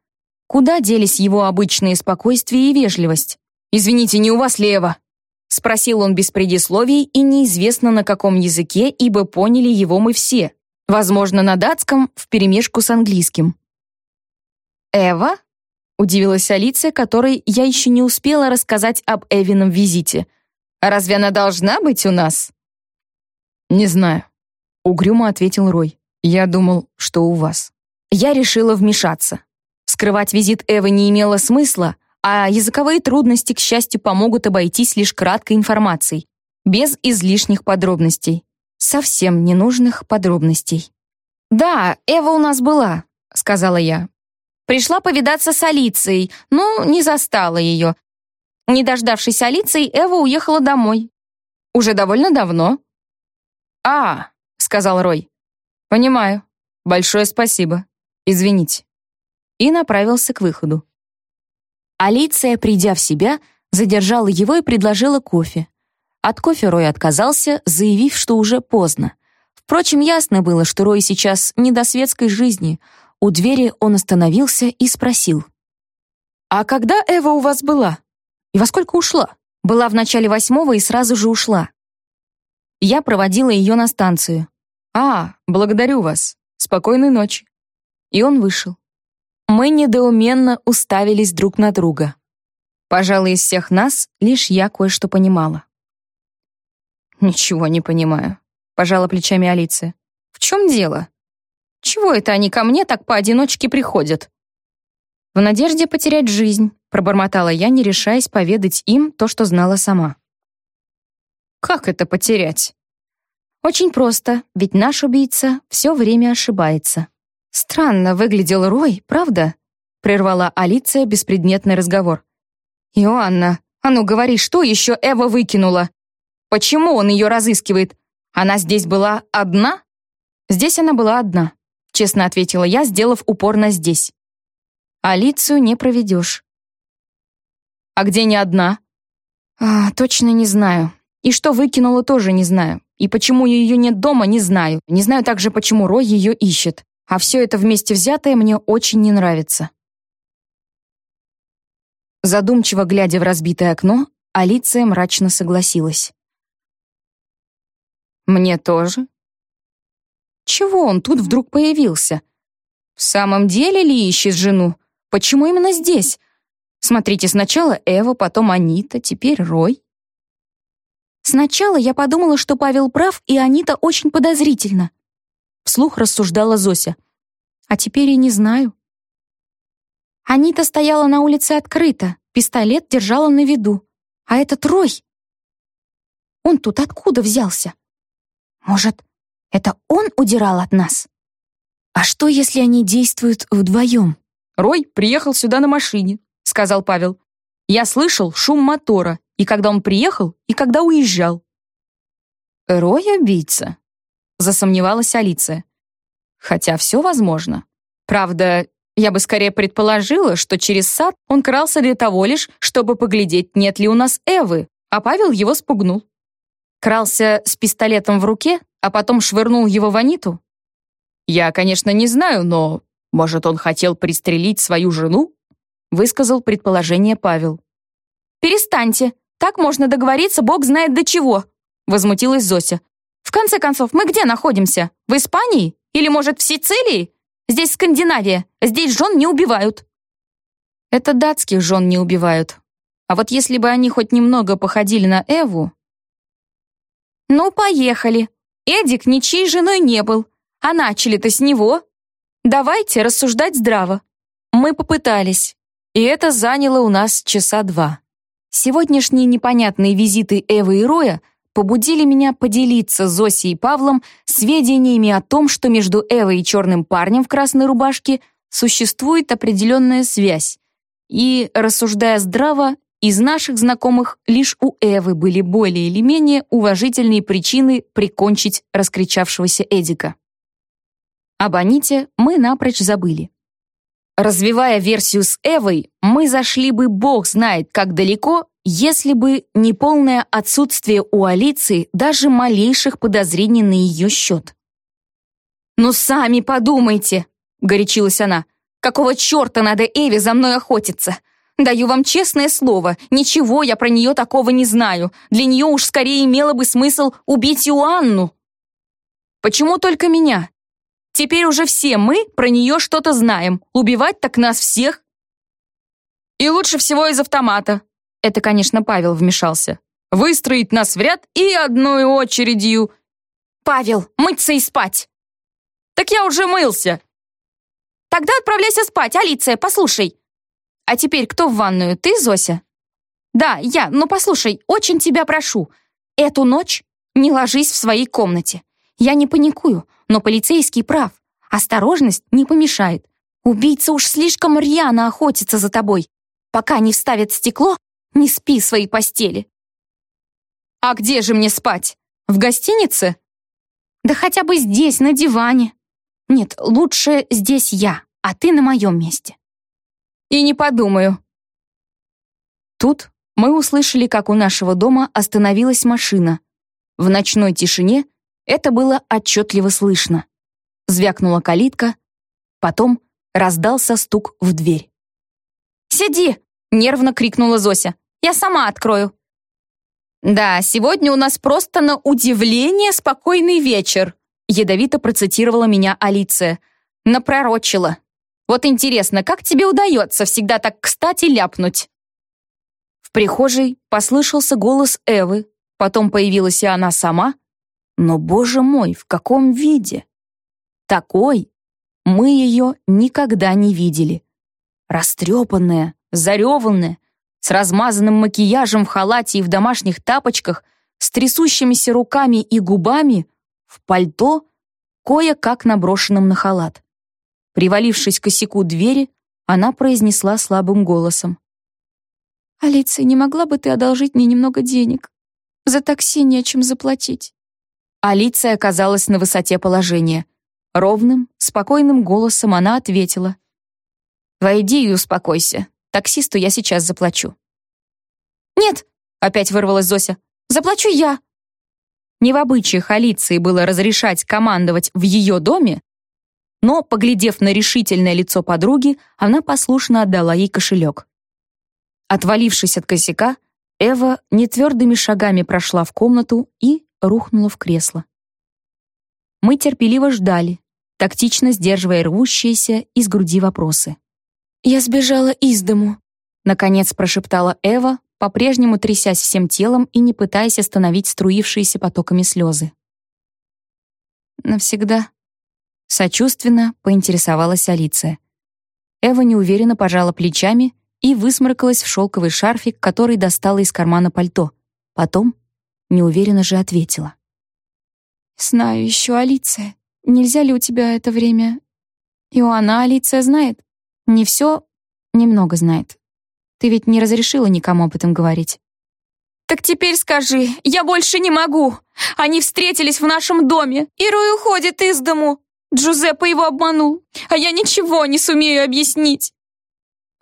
Куда делись его обычные спокойствие и вежливость? «Извините, не у вас лево?» — спросил он без предисловий и неизвестно на каком языке, ибо поняли его мы все. Возможно, на датском, вперемешку с английским. «Эва?» — удивилась Алиция, которой я еще не успела рассказать об Эвином визите — а разве она должна быть у нас?» «Не знаю», — угрюмо ответил Рой. «Я думал, что у вас». Я решила вмешаться. Скрывать визит Эвы не имело смысла, а языковые трудности, к счастью, помогут обойтись лишь краткой информацией, без излишних подробностей. Совсем ненужных подробностей. «Да, Эва у нас была», — сказала я. Пришла повидаться с Алицией, но не застала ее, не дождавшись Алиции, Эва уехала домой. Уже довольно давно. «А», — сказал Рой. «Понимаю. Большое спасибо. Извините». И направился к выходу. Алиция, придя в себя, задержала его и предложила кофе. От кофе Рой отказался, заявив, что уже поздно. Впрочем, ясно было, что Рой сейчас не до светской жизни. У двери он остановился и спросил. «А когда Эва у вас была?» И во сколько ушла? Была в начале восьмого и сразу же ушла. Я проводила ее на станцию. «А, благодарю вас. Спокойной ночи». И он вышел. Мы недоуменно уставились друг на друга. Пожалуй, из всех нас лишь я кое-что понимала. «Ничего не понимаю», — пожала плечами Алиция. «В чем дело? Чего это они ко мне так поодиночке приходят?» «В надежде потерять жизнь», пробормотала я, не решаясь поведать им то, что знала сама. Как это потерять? Очень просто, ведь наш убийца все время ошибается. Странно выглядел Рой, правда? прервала Алиция беспредметный разговор. Иоанна, а ну говори, что еще Эва выкинула? Почему он ее разыскивает? Она здесь была одна? Здесь она была одна, честно ответила я, сделав упор на здесь. Алицию не проведешь. А где не одна? А, точно не знаю. И что выкинула, тоже не знаю. И почему ее нет дома, не знаю. Не знаю также, почему Рой ее ищет. А все это вместе взятое мне очень не нравится. Задумчиво глядя в разбитое окно, Алиция мрачно согласилась. «Мне тоже». Чего он тут вдруг появился? В самом деле ли ищет жену? Почему именно здесь? Смотрите, сначала Эва, потом Анита, теперь Рой. Сначала я подумала, что Павел прав, и Анита очень подозрительна. Вслух рассуждала Зося. А теперь и не знаю. Анита стояла на улице открыто, пистолет держала на виду. А этот Рой... Он тут откуда взялся? Может, это он удирал от нас? А что, если они действуют вдвоем? Рой приехал сюда на машине, сказал Павел. Я слышал шум мотора, и когда он приехал, и когда уезжал. Рой убийца, засомневалась Алиция. Хотя все возможно. Правда, я бы скорее предположила, что через сад он крался для того лишь, чтобы поглядеть, нет ли у нас Эвы, а Павел его спугнул. Крался с пистолетом в руке, а потом швырнул его в Аниту? Я, конечно, не знаю, но, может, он хотел пристрелить свою жену? Высказал предположение Павел. «Перестаньте. Так можно договориться, бог знает до чего», возмутилась Зося. «В конце концов, мы где находимся? В Испании? Или, может, в Сицилии? Здесь Скандинавия. Здесь жен не убивают». Это датских жен не убивают. А вот если бы они хоть немного походили на Эву... Ну, поехали. Эдик ничьей женой не был. А начали-то с него. Давайте рассуждать здраво. Мы попытались. И это заняло у нас часа два. Сегодняшние непонятные визиты Эвы и Роя побудили меня поделиться Зосей и Павлом сведениями о том, что между Эвой и черным парнем в красной рубашке существует определенная связь. И, рассуждая здраво, из наших знакомых лишь у Эвы были более или менее уважительные причины прикончить раскричавшегося Эдика. Об Аните мы напрочь забыли. Развивая версию с Эвой, мы зашли бы бог знает как далеко если бы не полное отсутствие у Алиции даже малейших подозрений на ее счет. «Ну сами подумайте!» — горячилась она. «Какого черта надо Эве за мной охотиться? Даю вам честное слово, ничего я про нее такого не знаю. Для нее уж скорее имело бы смысл убить Иоанну». «Почему только меня? Теперь уже все мы про нее что-то знаем. Убивать так нас всех. И лучше всего из автомата. Это, конечно, Павел вмешался. «Выстроить нас в ряд и одной очередью!» «Павел, мыться и спать!» «Так я уже мылся!» «Тогда отправляйся спать, Алиция, послушай!» «А теперь кто в ванную, ты, Зося?» «Да, я, но послушай, очень тебя прошу. Эту ночь не ложись в своей комнате. Я не паникую, но полицейский прав. Осторожность не помешает. Убийца уж слишком рьяно охотится за тобой. Пока не вставит стекло, не спи в своей постели. А где же мне спать? В гостинице? Да хотя бы здесь, на диване. Нет, лучше здесь я, а ты на моем месте. И не подумаю. Тут мы услышали, как у нашего дома остановилась машина. В ночной тишине это было отчетливо слышно. Звякнула калитка, потом раздался стук в дверь. «Сиди!» Нервно крикнула Зося. «Я сама открою». «Да, сегодня у нас просто на удивление спокойный вечер», ядовито процитировала меня Алиция. «Напророчила. Вот интересно, как тебе удается всегда так кстати ляпнуть?» В прихожей послышался голос Эвы, потом появилась и она сама. Но, боже мой, в каком виде? Такой мы ее никогда не видели. Растрепанная, зареванная, с размазанным макияжем в халате и в домашних тапочках, с трясущимися руками и губами, в пальто, кое-как наброшенном на халат. Привалившись к косяку двери, она произнесла слабым голосом. «Алиция, не могла бы ты одолжить мне немного денег? За такси не о чем заплатить». Алиция оказалась на высоте положения. Ровным, спокойным голосом она ответила. «Войди и успокойся. Таксисту я сейчас заплачу». «Нет!» — опять вырвалась Зося. Заплачу я». Не в обычаях Алиции было разрешать командовать в ее доме, но, поглядев на решительное лицо подруги, она послушно отдала ей кошелек. Отвалившись от косяка, Эва нетвердыми шагами прошла в комнату и рухнула в кресло. Мы терпеливо ждали, тактично сдерживая рвущиеся из груди вопросы. «Я сбежала из дому», — наконец прошептала Эва, по-прежнему трясясь всем телом и не пытаясь остановить струившиеся потоками слезы. «Навсегда», — сочувственно поинтересовалась Алиция. Эва неуверенно пожала плечами и высморкалась в шелковый шарфик, который достала из кармана пальто. Потом неуверенно же ответила. «Знаю еще, Алиция. Нельзя ли у тебя это время...» «Иоанна Алиция знает?» «Не все, немного знает. Ты ведь не разрешила никому об этом говорить». «Так теперь скажи, я больше не могу. Они встретились в нашем доме, и Рой уходит из дому. Джузеппе его обманул, а я ничего не сумею объяснить».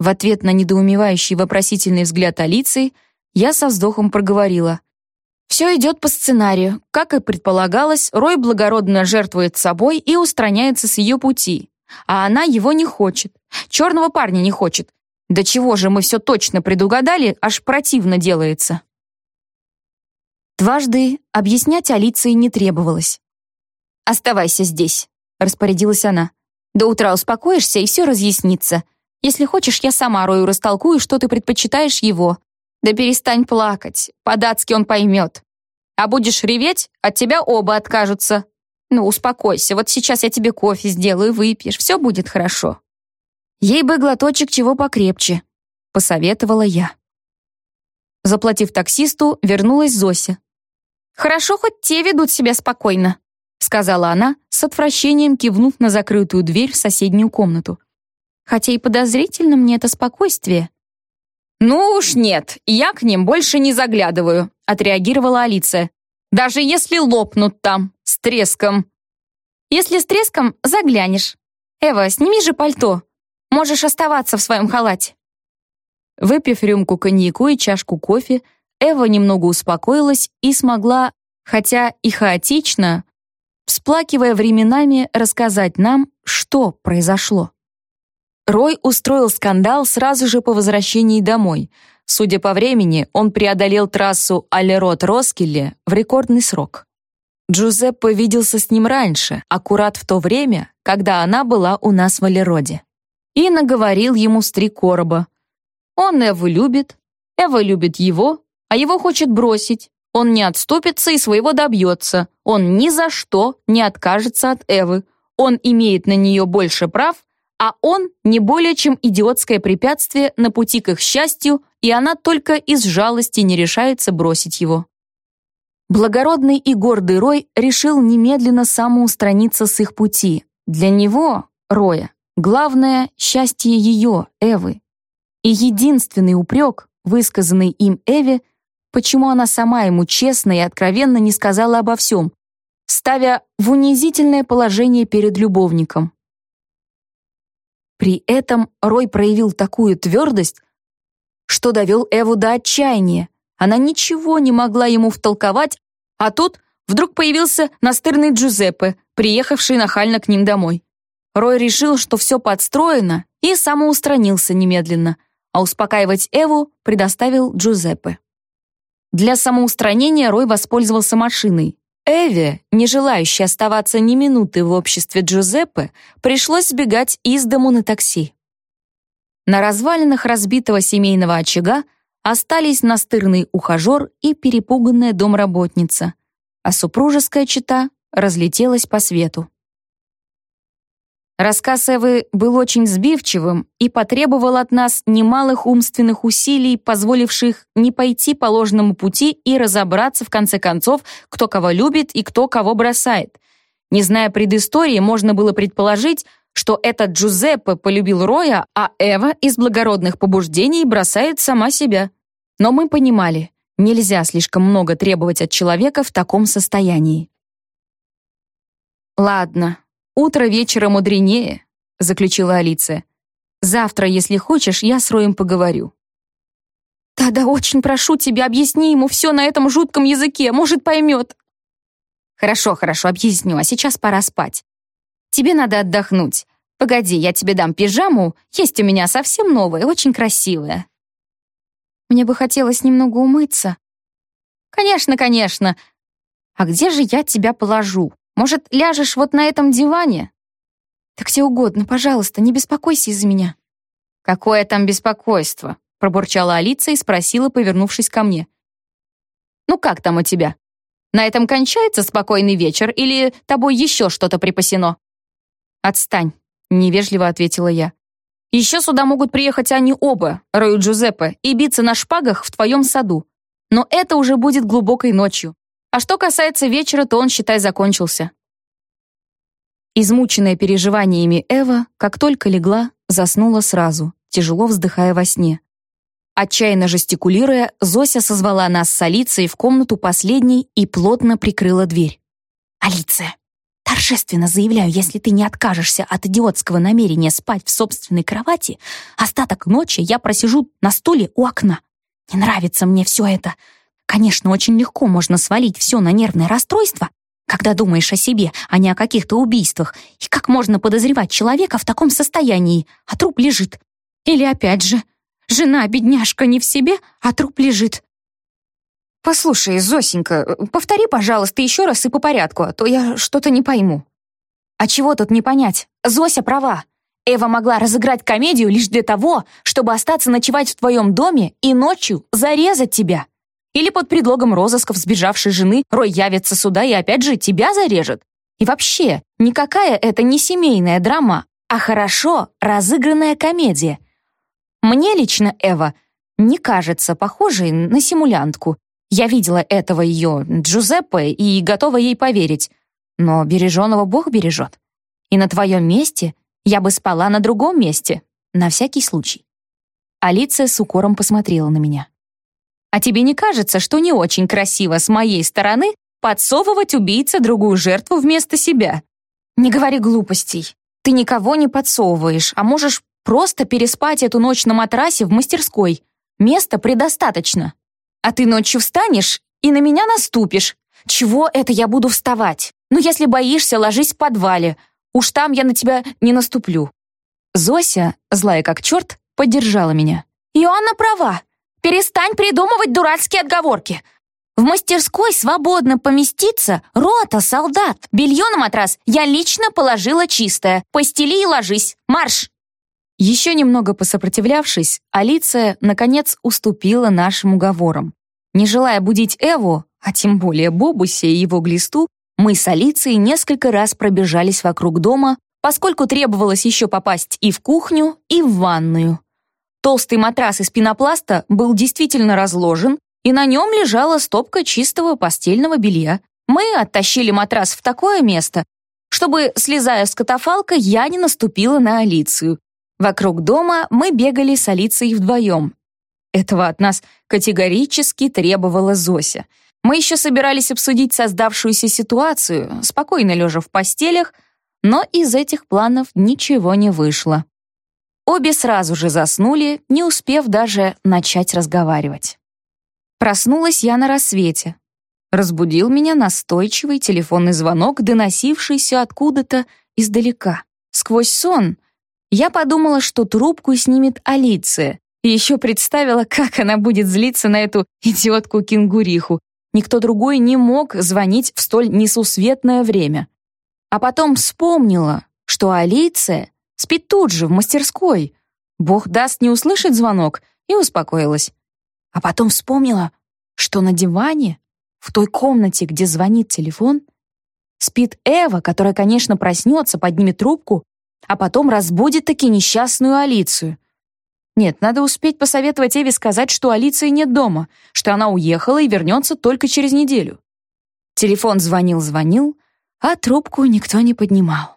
В ответ на недоумевающий вопросительный взгляд Алиции я со вздохом проговорила. Все идет по сценарию. Как и предполагалось, Рой благородно жертвует собой и устраняется с ее пути. А она его не хочет. Черного парня не хочет. До чего же мы все точно предугадали, аж противно делается. Дважды объяснять Алиции не требовалось. «Оставайся здесь», — распорядилась она. «До утра успокоишься, и все разъяснится. Если хочешь, я сама Рою растолкую, что ты предпочитаешь его. Да перестань плакать, по-датски он поймет. А будешь реветь, от тебя оба откажутся. Ну, успокойся, вот сейчас я тебе кофе сделаю, выпьешь, все будет хорошо. Ей бы глоточек чего покрепче, посоветовала я. Заплатив таксисту, вернулась Зося. «Хорошо, хоть те ведут себя спокойно», сказала она, с отвращением кивнув на закрытую дверь в соседнюю комнату. Хотя и подозрительно мне это спокойствие. «Ну уж нет, я к ним больше не заглядываю», отреагировала Алиция. «Даже если лопнут там, с треском». «Если с треском, заглянешь. Эва, сними же пальто. Можешь оставаться в своем халате». Выпив рюмку коньяку и чашку кофе, Эва немного успокоилась и смогла, хотя и хаотично, всплакивая временами, рассказать нам, что произошло. Рой устроил скандал сразу же по возвращении домой. Судя по времени, он преодолел трассу Алерот-Роскеле в рекордный срок. Джузеппе виделся с ним раньше, аккурат в то время, когда она была у нас в Алероде. И наговорил ему с три короба. Он Эву любит, Эва любит его, а его хочет бросить. Он не отступится и своего добьется. Он ни за что не откажется от Эвы. Он имеет на нее больше прав, а он не более чем идиотское препятствие на пути к их счастью, и она только из жалости не решается бросить его. Благородный и гордый Рой решил немедленно самоустраниться с их пути. Для него, Роя, главное — счастье ее, Эвы. И единственный упрек, высказанный им Эве, почему она сама ему честно и откровенно не сказала обо всем, ставя в унизительное положение перед любовником. При этом Рой проявил такую твердость, что довел Эву до отчаяния. Она ничего не могла ему втолковать, а тут вдруг появился настырный Джузеппе, приехавший нахально к ним домой. Рой решил, что все подстроено, и самоустранился немедленно, а успокаивать Эву предоставил Джузеппе. Для самоустранения Рой воспользовался машиной, Эве, не желающей оставаться ни минуты в обществе Джузеппе, пришлось сбегать из дому на такси. На развалинах разбитого семейного очага остались настырный ухажер и перепуганная домработница, а супружеская чета разлетелась по свету. Рассказ Эвы был очень сбивчивым и потребовал от нас немалых умственных усилий, позволивших не пойти по ложному пути и разобраться, в конце концов, кто кого любит и кто кого бросает. Не зная предыстории, можно было предположить, что этот Джузеппе полюбил Роя, а Эва из благородных побуждений бросает сама себя. Но мы понимали, нельзя слишком много требовать от человека в таком состоянии. «Ладно, «Утро вечера мудренее», — заключила Алиция. «Завтра, если хочешь, я с Роем поговорю». Да-да, очень прошу тебя, объясни ему все на этом жутком языке, может, поймет. Хорошо, хорошо, объясню, а сейчас пора спать. Тебе надо отдохнуть. Погоди, я тебе дам пижаму, есть у меня совсем новая, очень красивая. Мне бы хотелось немного умыться. Конечно, конечно. А где же я тебя положу? Может, ляжешь вот на этом диване? Так где угодно, пожалуйста, не беспокойся из-за меня. Какое там беспокойство? Пробурчала Алиса и спросила, повернувшись ко мне. Ну как там у тебя? На этом кончается спокойный вечер или тобой еще что-то припасено? Отстань. Невежливо ответила я. «Еще сюда могут приехать они оба, Рою Джузеппе, и биться на шпагах в твоем саду. Но это уже будет глубокой ночью. А что касается вечера, то он, считай, закончился». Измученная переживаниями Эва, как только легла, заснула сразу, тяжело вздыхая во сне. Отчаянно жестикулируя, Зося созвала нас с Алицией в комнату последней и плотно прикрыла дверь. «Алиция, Торжественно заявляю, если ты не откажешься от идиотского намерения спать в собственной кровати, остаток ночи я просижу на стуле у окна. Не нравится мне все это. Конечно, очень легко можно свалить все на нервное расстройство, когда думаешь о себе, а не о каких-то убийствах. И как можно подозревать человека в таком состоянии, а труп лежит? Или опять же, жена, бедняжка, не в себе, а труп лежит. «Послушай, Зосенька, повтори, пожалуйста, еще раз и по порядку, а то я что-то не пойму». «А чего тут не понять? Зося права. Эва могла разыграть комедию лишь для того, чтобы остаться ночевать в твоем доме и ночью зарезать тебя. Или под предлогом розысков сбежавшей жены Рой явится сюда и опять же тебя зарежет. И вообще, никакая это не семейная драма, а хорошо разыгранная комедия. Мне лично Эва не кажется похожей на симулянтку, я видела этого ее, Джузеппе, и готова ей поверить. Но береженого Бог бережет. И на твоем месте я бы спала на другом месте, на всякий случай. Алиция с укором посмотрела на меня. «А тебе не кажется, что не очень красиво с моей стороны подсовывать убийце другую жертву вместо себя? Не говори глупостей. Ты никого не подсовываешь, а можешь просто переспать эту ночь на матрасе в мастерской. Места предостаточно». А ты ночью встанешь и на меня наступишь. Чего это я буду вставать? Ну, если боишься, ложись в подвале. Уж там я на тебя не наступлю». Зося, злая как черт, поддержала меня. «Иоанна права. Перестань придумывать дурацкие отговорки. В мастерской свободно поместиться рота солдат. Белье на матрас я лично положила чистое. Постели и ложись. Марш!» Еще немного посопротивлявшись, Алиция, наконец, уступила нашим уговорам. Не желая будить Эву, а тем более Бобуся и его глисту, мы с Алицией несколько раз пробежались вокруг дома, поскольку требовалось еще попасть и в кухню, и в ванную. Толстый матрас из пенопласта был действительно разложен, и на нем лежала стопка чистого постельного белья. Мы оттащили матрас в такое место, чтобы, слезая с катафалка, я не наступила на Алицию, Вокруг дома мы бегали с Алицей вдвоем. Этого от нас категорически требовала Зося. Мы еще собирались обсудить создавшуюся ситуацию, спокойно лежа в постелях, но из этих планов ничего не вышло. Обе сразу же заснули, не успев даже начать разговаривать. Проснулась я на рассвете. Разбудил меня настойчивый телефонный звонок, доносившийся откуда-то издалека. Сквозь сон я подумала, что трубку снимет Алиция, и еще представила, как она будет злиться на эту идиотку-кенгуриху. Никто другой не мог звонить в столь несусветное время. А потом вспомнила, что Алиция спит тут же, в мастерской. Бог даст не услышать звонок, и успокоилась. А потом вспомнила, что на диване, в той комнате, где звонит телефон, спит Эва, которая, конечно, проснется, поднимет трубку а потом разбудит таки несчастную Алицию. Нет, надо успеть посоветовать Эве сказать, что Алиции нет дома, что она уехала и вернется только через неделю. Телефон звонил-звонил, а трубку никто не поднимал.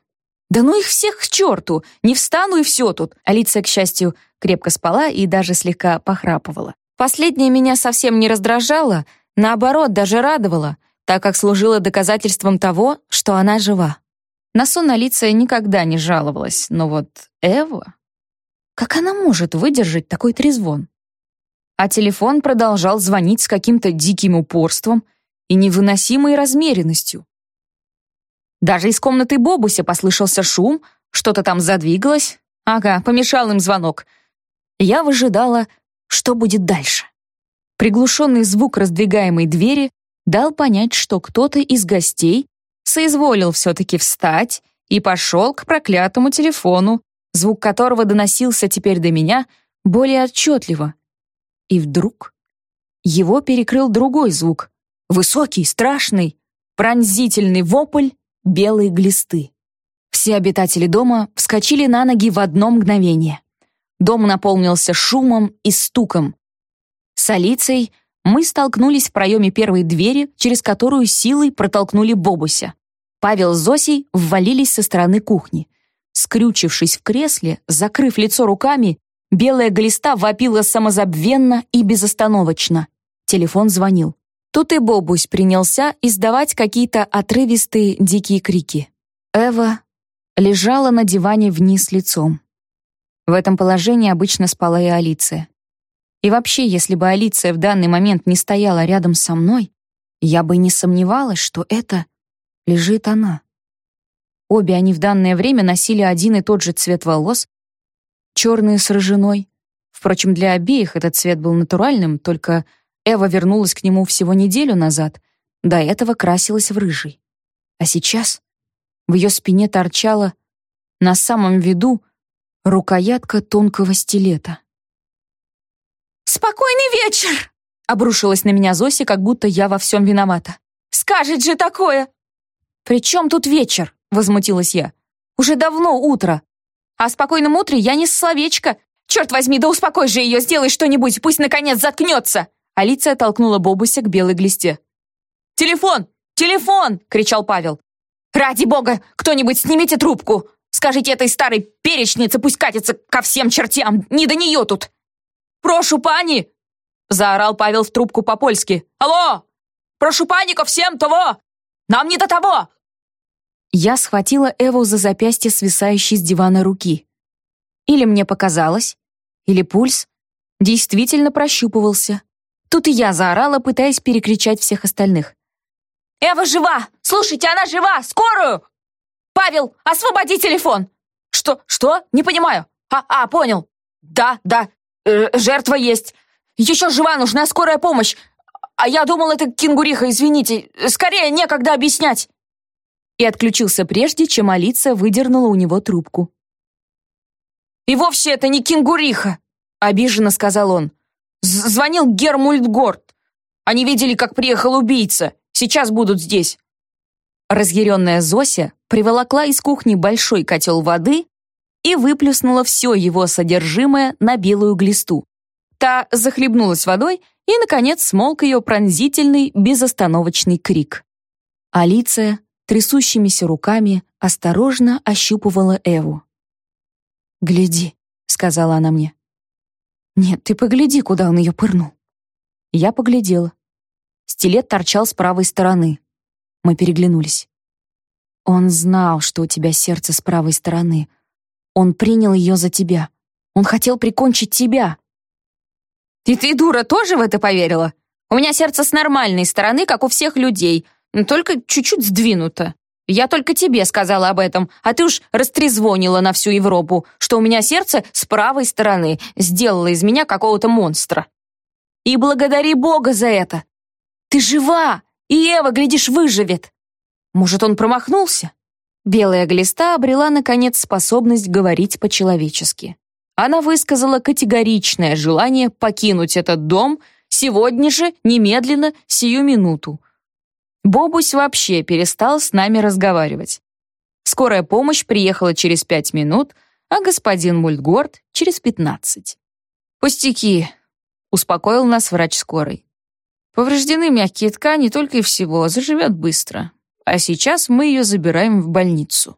«Да ну их всех к черту! Не встану и все тут!» Алиция, к счастью, крепко спала и даже слегка похрапывала. Последнее меня совсем не раздражало, наоборот, даже радовало, так как служило доказательством того, что она жива. На сон Алиция никогда не жаловалась, но вот Эва... Как она может выдержать такой трезвон? а телефон продолжал звонить с каким-то диким упорством и невыносимой размеренностью. Даже из комнаты Бобуся послышался шум, что-то там задвигалось. Ага, помешал им звонок. Я выжидала, что будет дальше. Приглушенный звук раздвигаемой двери дал понять, что кто-то из гостей соизволил все-таки встать и пошел к проклятому телефону, звук которого доносился теперь до меня более отчетливо. И вдруг его перекрыл другой звук, высокий, страшный, пронзительный вопль белой глисты. Все обитатели дома вскочили на ноги в одно мгновение. Дом наполнился шумом и стуком. С Алицей мы столкнулись в проеме первой двери, через которую силой протолкнули Бобуся. Павел с Зосей ввалились со стороны кухни. Скрючившись в кресле, закрыв лицо руками, белая глиста вопила самозабвенно и безостановочно. Телефон звонил. Тут и Бобусь принялся издавать какие-то отрывистые дикие крики. Эва лежала на диване вниз лицом. В этом положении обычно спала и Алиция. И вообще, если бы Алиция в данный момент не стояла рядом со мной, я бы не сомневалась, что это лежит она. Обе они в данное время носили один и тот же цвет волос, черные с рыжиной. Впрочем, для обеих этот цвет был натуральным, только Эва вернулась к нему всего неделю назад, до этого красилась в рыжий. А сейчас в ее спине торчала на самом виду рукоятка тонкого стилета. «Спокойный вечер!» — обрушилась на меня Зося, как будто я во всем виновата. «Скажет же такое!» «При чем тут вечер?» — возмутилась я. «Уже давно утро. А о спокойном утре я не словечко. Черт возьми, да успокой же ее, сделай что-нибудь, пусть наконец заткнется!» Алиция толкнула Бобуся к белой глисте. «Телефон! Телефон!» — кричал Павел. «Ради бога, кто-нибудь снимите трубку! Скажите этой старой перечнице, пусть катится ко всем чертям, не до нее тут!» «Прошу пани!» — заорал Павел в трубку по-польски. «Алло! Прошу пани ко всем того! Нам не до того!» Я схватила Эву за запястье, свисающей с дивана руки. Или мне показалось, или пульс действительно прощупывался. Тут и я заорала, пытаясь перекричать всех остальных. «Эва жива! Слушайте, она жива! Скорую! Павел, освободи телефон!» «Что? Что? Не понимаю. А, а, понял. Да, да, э, жертва есть. Еще жива, нужна скорая помощь. А я думал, это кенгуриха, извините. Скорее, некогда объяснять!» И отключился прежде, чем Алиса выдернула у него трубку. «И вовсе это не кенгуриха!» — обиженно сказал он. «Звонил Гермульдгорд. Они видели, как приехал убийца. Сейчас будут здесь». Разъяренная Зося приволокла из кухни большой котел воды и выплюснула все его содержимое на белую глисту. Та захлебнулась водой и, наконец, смолк ее пронзительный, безостановочный крик. Алиция трясущимися руками осторожно ощупывала Эву. «Гляди», — сказала она мне. «Нет, ты погляди, куда он ее пырнул». Я поглядела. Стилет торчал с правой стороны. Мы переглянулись. Он знал, что у тебя сердце с правой стороны. Он принял ее за тебя. Он хотел прикончить тебя. И ты, дура, тоже в это поверила? У меня сердце с нормальной стороны, как у всех людей — только чуть-чуть сдвинуто. Я только тебе сказала об этом, а ты уж растрезвонила на всю Европу, что у меня сердце с правой стороны сделало из меня какого-то монстра. И благодари Бога за это. Ты жива, и Эва, глядишь, выживет. Может, он промахнулся? Белая глиста обрела, наконец, способность говорить по-человечески. Она высказала категоричное желание покинуть этот дом сегодня же, немедленно, сию минуту, Бобусь вообще перестал с нами разговаривать. Скорая помощь приехала через пять минут, а господин Мультгорд — через пятнадцать. «Пустяки», — успокоил нас врач скорой. «Повреждены мягкие ткани только и всего, заживет быстро. А сейчас мы ее забираем в больницу».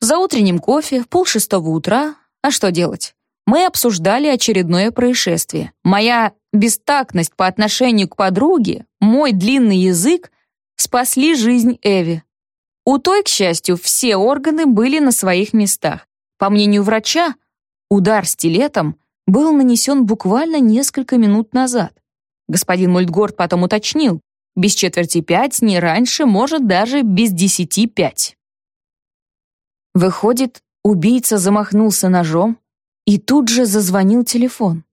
За утренним кофе полшестого утра, а что делать? Мы обсуждали очередное происшествие. Моя бестактность по отношению к подруге, мой длинный язык спасли жизнь Эви. У той, к счастью, все органы были на своих местах. По мнению врача, удар стилетом был нанесен буквально несколько минут назад. Господин Мультгорд потом уточнил, без четверти пять, не раньше, может, даже без десяти пять. Выходит, убийца замахнулся ножом, и тут же зазвонил телефон.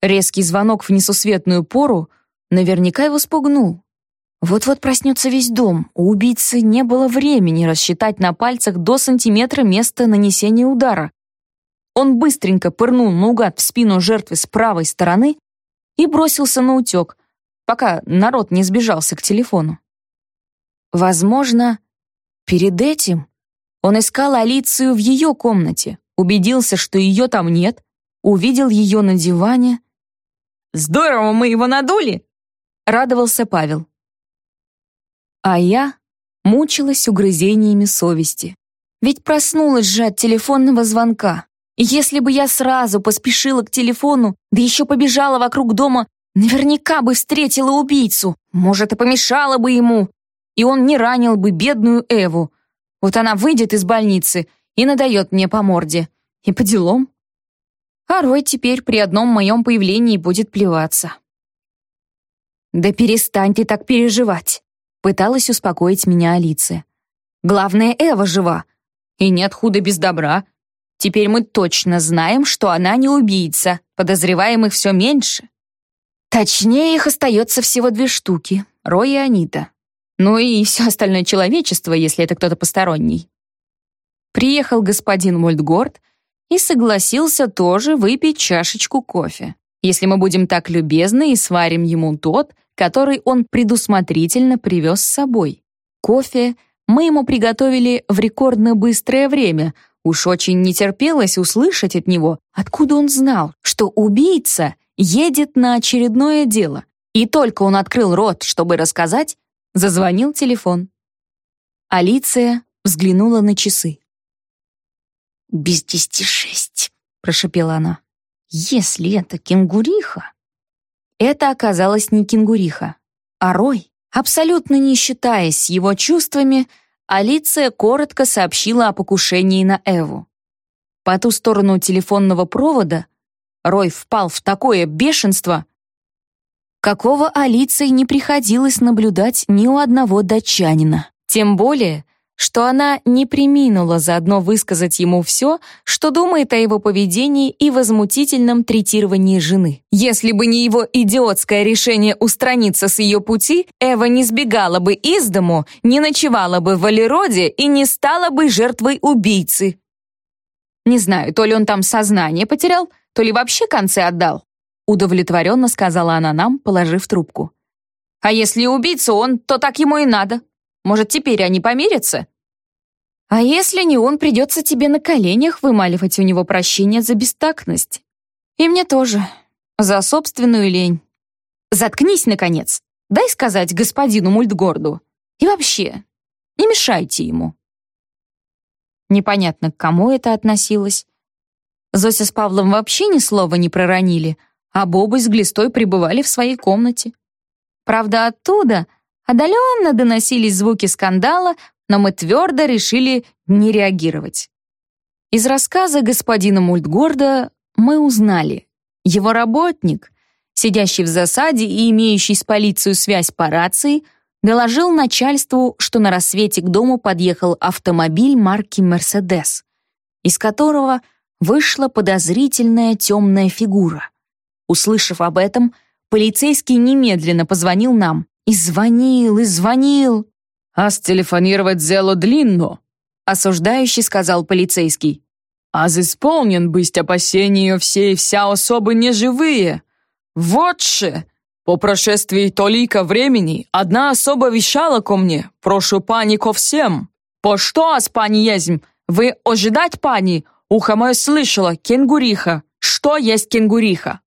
Резкий звонок в несусветную пору наверняка его спугнул. Вот-вот проснется весь дом. У убийцы не было времени рассчитать на пальцах до сантиметра место нанесения удара. Он быстренько пырнул наугад в спину жертвы с правой стороны и бросился на утек, пока народ не сбежался к телефону. Возможно, перед этим он искал Алицию в ее комнате, убедился, что ее там нет, увидел ее на диване. «Здорово мы его надули!» — радовался Павел. А я мучилась угрызениями совести. Ведь проснулась же от телефонного звонка. И если бы я сразу поспешила к телефону, да еще побежала вокруг дома, наверняка бы встретила убийцу. Может, и помешала бы ему. И он не ранил бы бедную Эву. Вот она выйдет из больницы и надает мне по морде. И по делам. А Рой теперь при одном моем появлении будет плеваться. «Да перестань ты так переживать», — пыталась успокоить меня Алиция. «Главное, Эва жива. И нет худа без добра. Теперь мы точно знаем, что она не убийца. Подозреваемых все меньше. Точнее, их остается всего две штуки — Рой и Анита. Ну и все остальное человечество, если это кто-то посторонний. Приехал господин Мольдгорд и согласился тоже выпить чашечку кофе. Если мы будем так любезны и сварим ему тот, который он предусмотрительно привез с собой. Кофе мы ему приготовили в рекордно быстрое время — Уж очень не терпелось услышать от него, откуда он знал, что убийца едет на очередное дело. И только он открыл рот, чтобы рассказать, зазвонил телефон. Алиция взглянула на часы. «Без десяти шесть», — прошепела она. «Если это кенгуриха...» Это оказалось не кенгуриха, а Рой, абсолютно не считаясь его чувствами, Алиция коротко сообщила о покушении на Эву. По ту сторону телефонного провода Рой впал в такое бешенство, какого Алиции не приходилось наблюдать ни у одного датчанина. Тем более, что она не приминула заодно высказать ему все, что думает о его поведении и возмутительном третировании жены. Если бы не его идиотское решение устраниться с ее пути, Эва не сбегала бы из дому, не ночевала бы в Валероде и не стала бы жертвой убийцы. Не знаю, то ли он там сознание потерял, то ли вообще концы отдал. Удовлетворенно сказала она нам, положив трубку. А если убийца он, то так ему и надо. Может, теперь они помирятся? А если не он, придется тебе на коленях вымаливать у него прощение за бестактность. И мне тоже. За собственную лень. Заткнись, наконец. Дай сказать господину Мультгорду. И вообще, не мешайте ему. Непонятно, к кому это относилось. Зося с Павлом вообще ни слова не проронили, а Боба с Глистой пребывали в своей комнате. Правда, оттуда Отдаленно доносились звуки скандала, но мы твердо решили не реагировать. Из рассказа господина Мультгорда мы узнали, его работник, сидящий в засаде и имеющий с полицией связь по рации, доложил начальству, что на рассвете к дому подъехал автомобиль марки «Мерседес», из которого вышла подозрительная темная фигура. Услышав об этом, полицейский немедленно позвонил нам. И звонил, и звонил. «А стелефонировать зело длинно», — осуждающий сказал полицейский. «А исполнен быть опасения все и вся особы неживые. Вот же, по прошествии толика времени одна особа вещала ко мне, прошу пани ко всем. По что ас пани езм? Вы ожидать пани? Ухо мое слышала, кенгуриха. Что есть кенгуриха?»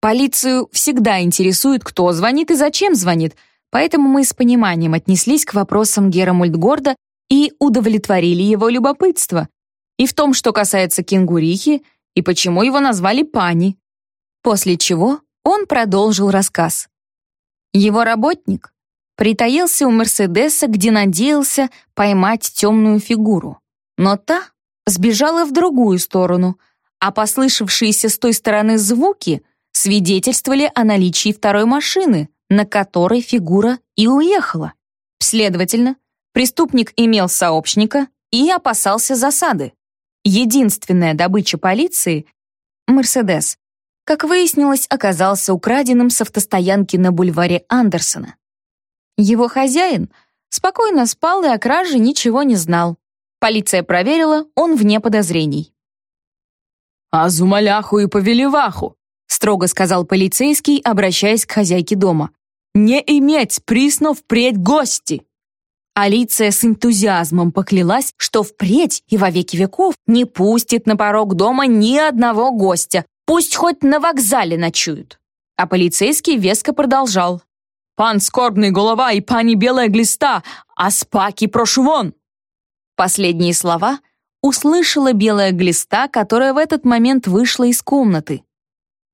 Полицию всегда интересует, кто звонит и зачем звонит, поэтому мы с пониманием отнеслись к вопросам Гера Мультгорда и удовлетворили его любопытство. И в том, что касается кенгурихи, и почему его назвали Пани. После чего он продолжил рассказ. Его работник притаился у Мерседеса, где надеялся поймать темную фигуру. Но та сбежала в другую сторону, а послышавшиеся с той стороны звуки свидетельствовали о наличии второй машины, на которой фигура и уехала. Следовательно, преступник имел сообщника и опасался засады. Единственная добыча полиции — «Мерседес», как выяснилось, оказался украденным с автостоянки на бульваре Андерсона. Его хозяин спокойно спал и о краже ничего не знал. Полиция проверила, он вне подозрений. «Азумаляху и повелеваху», строго сказал полицейский, обращаясь к хозяйке дома. «Не иметь присно впредь гости!» Алиция с энтузиазмом поклялась, что впредь и во веки веков не пустит на порог дома ни одного гостя, пусть хоть на вокзале ночуют. А полицейский веско продолжал. «Пан скорбный голова и пани белая глиста, а спаки прошу вон!» Последние слова услышала белая глиста, которая в этот момент вышла из комнаты.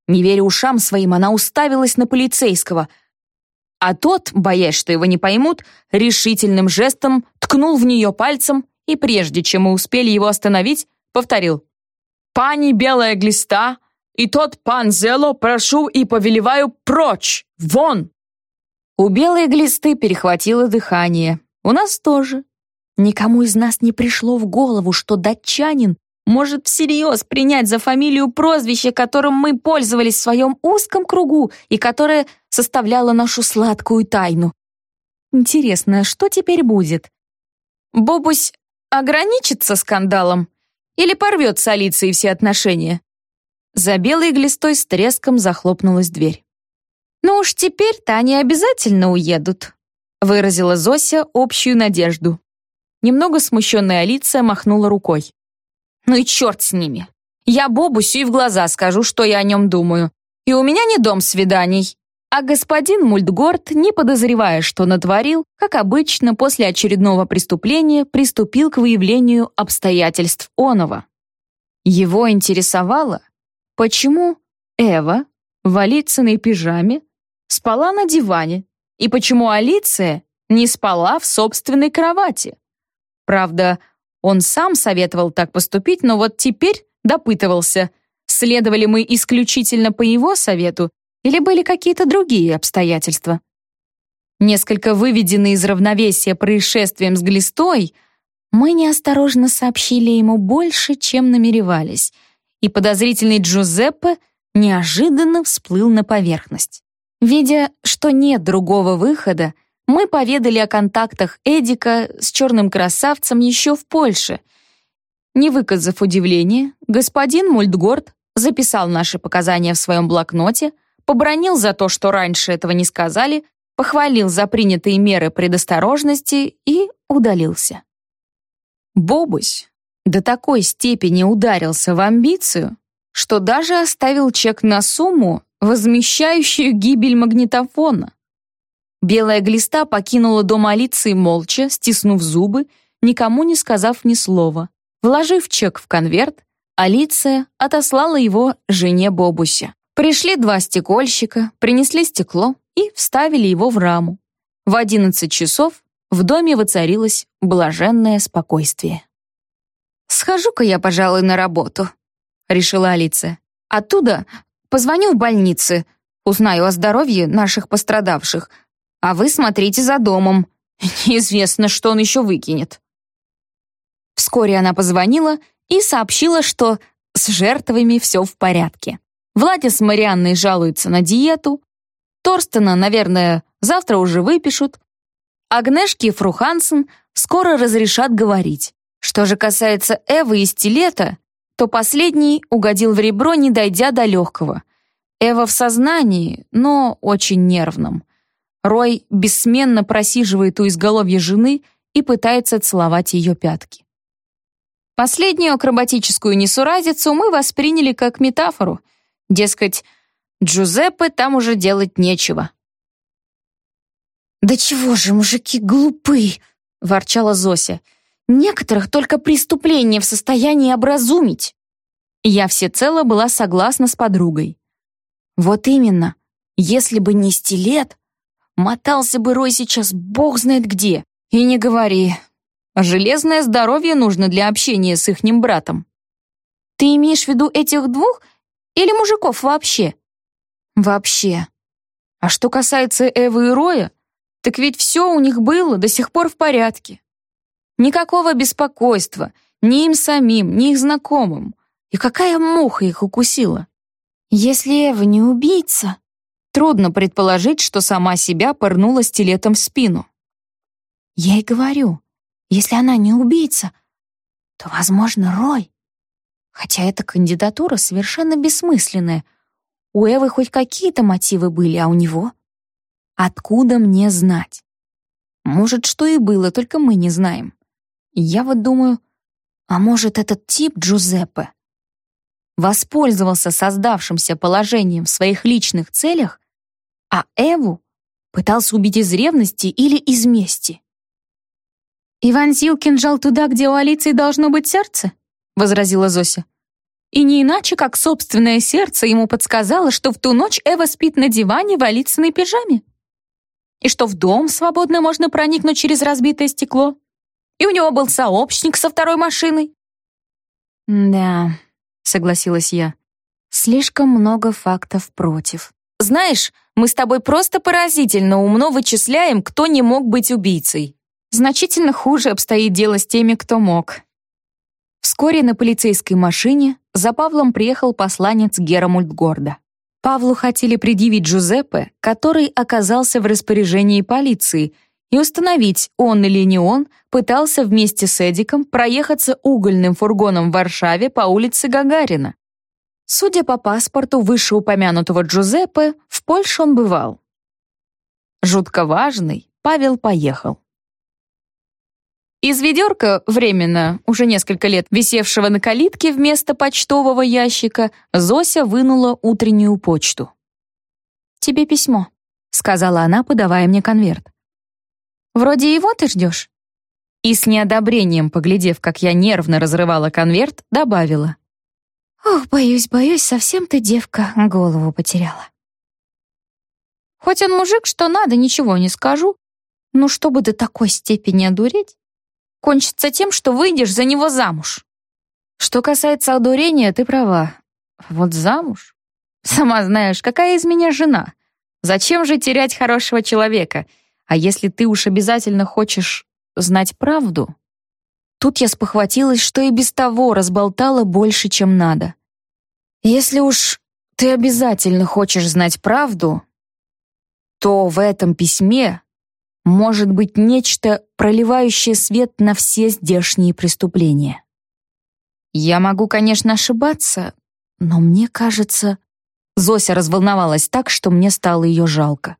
Не веря ушам своим, она уставилась на полицейского, а тот, боясь, что его не поймут, решительным жестом ткнул в нее пальцем и, прежде чем мы успели его остановить, повторил «Пани белая глиста и тот пан Зело прошу и повелеваю прочь, вон!» У белой глисты перехватило дыхание. У нас тоже. Никому из нас не пришло в голову, что датчанин может всерьез принять за фамилию прозвище, которым мы пользовались в своем узком кругу и которое составляло нашу сладкую тайну. Интересно, что теперь будет? Бобусь ограничится скандалом или порвет с Алицией все отношения? За белой глистой с треском захлопнулась дверь. «Ну уж теперь-то они обязательно уедут», выразила Зося общую надежду. Немного смущенная Алиция махнула рукой. «Ну и черт с ними. Я Бобусю и в глаза скажу, что я о нем думаю. И у меня не дом свиданий». А господин Мультгорд, не подозревая, что натворил, как обычно, после очередного преступления приступил к выявлению обстоятельств оного. Его интересовало, почему Эва в Алицыной пижаме спала на диване и почему Алиция не спала в собственной кровати. Правда, он сам советовал так поступить, но вот теперь допытывался, следовали мы исключительно по его совету или были какие-то другие обстоятельства. Несколько выведенный из равновесия происшествием с глистой, мы неосторожно сообщили ему больше, чем намеревались, и подозрительный Джузеппе неожиданно всплыл на поверхность. Видя, что нет другого выхода, мы поведали о контактах Эдика с черным красавцем еще в Польше. Не выказав удивления, господин Мультгорд записал наши показания в своем блокноте, побронил за то, что раньше этого не сказали, похвалил за принятые меры предосторожности и удалился. Бобусь до такой степени ударился в амбицию, что даже оставил чек на сумму, возмещающую гибель магнитофона. Белая глиста покинула дом Алиции молча, стиснув зубы, никому не сказав ни слова. Вложив чек в конверт, Алиция отослала его жене Бобусе. Пришли два стекольщика, принесли стекло и вставили его в раму. В одиннадцать часов в доме воцарилось блаженное спокойствие. «Схожу-ка я, пожалуй, на работу», — решила Алиция. «Оттуда позвоню в больнице, узнаю о здоровье наших пострадавших, а вы смотрите за домом. Неизвестно, что он еще выкинет». Вскоре она позвонила и сообщила, что с жертвами все в порядке. Владя с Марианной жалуются на диету. Торстена, наверное, завтра уже выпишут. Агнешки и Фру Хансен скоро разрешат говорить. Что же касается Эвы и Стилета, то последний угодил в ребро, не дойдя до легкого. Эва в сознании, но очень нервном. Рой бессменно просиживает у изголовья жены и пытается целовать ее пятки. Последнюю акробатическую несуразицу мы восприняли как метафору. Дескать, Джузеппе там уже делать нечего. «Да чего же мужики глупы!» — ворчала Зося. «Некоторых только преступление в состоянии образумить». Я всецело была согласна с подругой. Вот именно, если бы не стилет, Мотался бы Рой сейчас бог знает где. И не говори. Железное здоровье нужно для общения с ихним братом. Ты имеешь в виду этих двух или мужиков вообще? Вообще. А что касается Эвы и Роя, так ведь все у них было до сих пор в порядке. Никакого беспокойства ни им самим, ни их знакомым. И какая муха их укусила? Если Эва не убийца, трудно предположить, что сама себя пырнула стилетом в спину. Я и говорю, если она не убийца, то, возможно, Рой. Хотя эта кандидатура совершенно бессмысленная. У Эвы хоть какие-то мотивы были, а у него? Откуда мне знать? Может, что и было, только мы не знаем. Я вот думаю, а может, этот тип Джузеппе воспользовался создавшимся положением в своих личных целях, а Эву пытался убить из ревности или из мести. «Иван Зил кинжал туда, где у Алиции должно быть сердце?» — возразила Зося. И не иначе, как собственное сердце ему подсказало, что в ту ночь Эва спит на диване в Алицыной пижаме. И что в дом свободно можно проникнуть через разбитое стекло. И у него был сообщник со второй машиной. «Да», — согласилась я, — «слишком много фактов против». «Знаешь, мы с тобой просто поразительно умно вычисляем, кто не мог быть убийцей. Значительно хуже обстоит дело с теми, кто мог». Вскоре на полицейской машине за Павлом приехал посланец Герамульт Горда. Павлу хотели предъявить Джузеппе, который оказался в распоряжении полиции — и установить, он или не он пытался вместе с Эдиком проехаться угольным фургоном в Варшаве по улице Гагарина. Судя по паспорту вышеупомянутого Джузеппе, в Польше он бывал. Жутко важный, Павел поехал. Из ведерка, временно, уже несколько лет висевшего на калитке вместо почтового ящика, Зося вынула утреннюю почту. «Тебе письмо», — сказала она, подавая мне конверт. Вроде его ты ждешь?» И с неодобрением, поглядев, как я нервно разрывала конверт, добавила. «Ох, боюсь, боюсь, совсем ты, девка, голову потеряла». Хоть он мужик, что надо, ничего не скажу. Ну, чтобы до такой степени одуреть, кончится тем, что выйдешь за него замуж. Что касается одурения, ты права. Вот замуж? Сама знаешь, какая из меня жена. Зачем же терять хорошего человека — а если ты уж обязательно хочешь знать правду? Тут я спохватилась, что и без того разболтала больше, чем надо. Если уж ты обязательно хочешь знать правду, то в этом письме может быть нечто, проливающее свет на все здешние преступления. Я могу, конечно, ошибаться, но мне кажется... Зося разволновалась так, что мне стало ее жалко.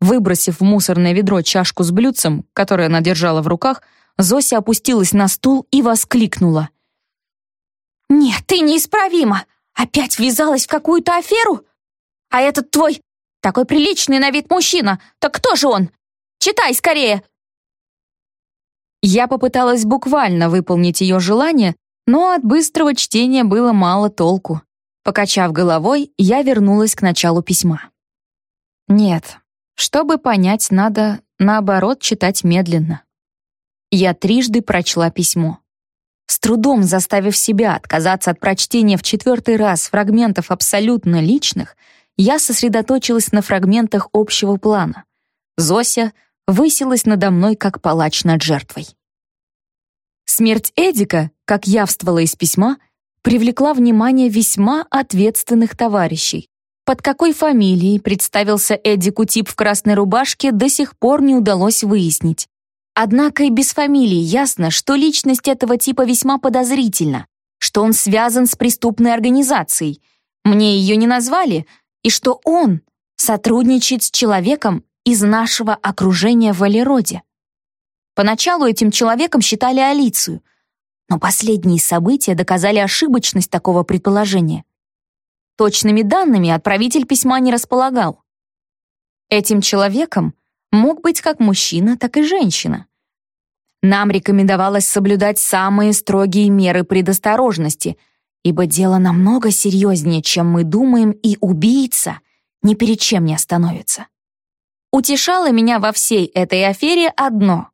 Выбросив в мусорное ведро чашку с блюдцем, которое она держала в руках, Зося опустилась на стул и воскликнула. «Нет, ты неисправима! Опять ввязалась в какую-то аферу? А этот твой такой приличный на вид мужчина, так кто же он? Читай скорее!» Я попыталась буквально выполнить ее желание, но от быстрого чтения было мало толку. Покачав головой, я вернулась к началу письма. Нет, чтобы понять, надо, наоборот, читать медленно. Я трижды прочла письмо. С трудом заставив себя отказаться от прочтения в четвертый раз фрагментов абсолютно личных, я сосредоточилась на фрагментах общего плана. Зося высилась надо мной, как палач над жертвой. Смерть Эдика, как явствовала из письма, привлекла внимание весьма ответственных товарищей, под какой фамилией представился Эдди Кутип в красной рубашке, до сих пор не удалось выяснить. Однако и без фамилии ясно, что личность этого типа весьма подозрительна, что он связан с преступной организацией. Мне ее не назвали, и что он сотрудничает с человеком из нашего окружения в Валероде. Поначалу этим человеком считали Алицию, но последние события доказали ошибочность такого предположения. Точными данными отправитель письма не располагал. Этим человеком мог быть как мужчина, так и женщина. Нам рекомендовалось соблюдать самые строгие меры предосторожности, ибо дело намного серьезнее, чем мы думаем, и убийца ни перед чем не остановится. Утешало меня во всей этой афере одно.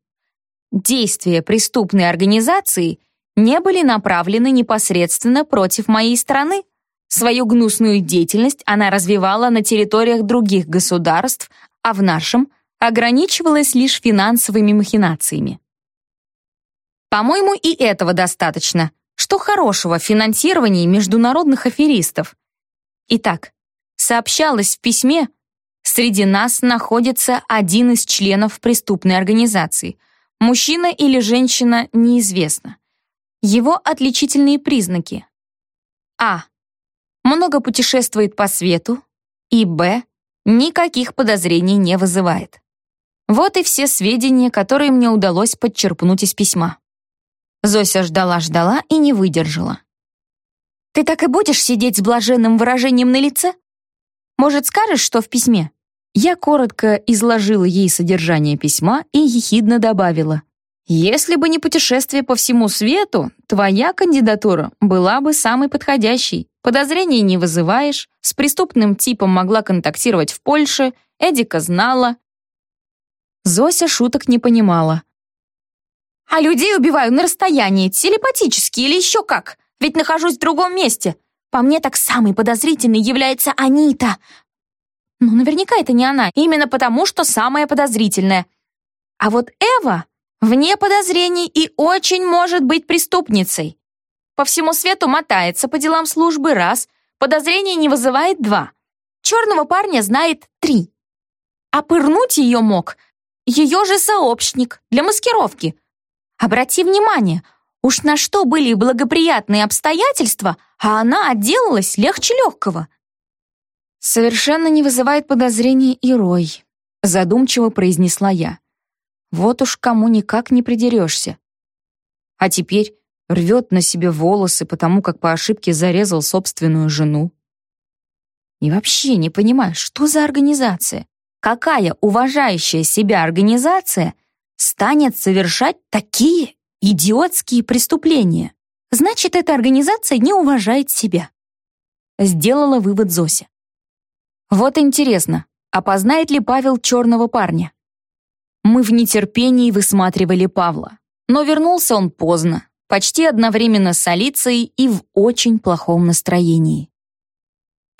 Действия преступной организации не были направлены непосредственно против моей страны. Свою гнусную деятельность она развивала на территориях других государств, а в нашем ограничивалась лишь финансовыми махинациями. По-моему, и этого достаточно. Что хорошего в финансировании международных аферистов? Итак, сообщалось в письме, среди нас находится один из членов преступной организации. Мужчина или женщина неизвестно. Его отличительные признаки. А. Много путешествует по свету. И Б. Никаких подозрений не вызывает. Вот и все сведения, которые мне удалось подчерпнуть из письма. Зося ждала-ждала и не выдержала. «Ты так и будешь сидеть с блаженным выражением на лице? Может, скажешь, что в письме?» Я коротко изложила ей содержание письма и ехидно добавила. «Если бы не путешествие по всему свету, твоя кандидатура была бы самой подходящей. Подозрений не вызываешь, с преступным типом могла контактировать в Польше, Эдика знала». Зося шуток не понимала. А людей убиваю на расстоянии, телепатически или еще как. Ведь нахожусь в другом месте. По мне так самой подозрительной является Анита. Ну, наверняка это не она, именно потому, что самая подозрительная. А вот Эва вне подозрений и очень может быть преступницей. По всему свету мотается по делам службы раз, подозрений не вызывает два. Черного парня знает три. А пырнуть ее мог ее же сообщник для маскировки, Обрати внимание, уж на что были благоприятные обстоятельства, а она отделалась легче легкого. Совершенно не вызывает подозрений и Рой, задумчиво произнесла я. Вот уж кому никак не придерешься. А теперь рвет на себе волосы, потому как по ошибке зарезал собственную жену. И вообще не понимаю, что за организация? Какая уважающая себя организация станет совершать такие идиотские преступления. Значит, эта организация не уважает себя. Сделала вывод Зося. Вот интересно, опознает ли Павел черного парня? Мы в нетерпении высматривали Павла. Но вернулся он поздно, почти одновременно с Алицией и в очень плохом настроении.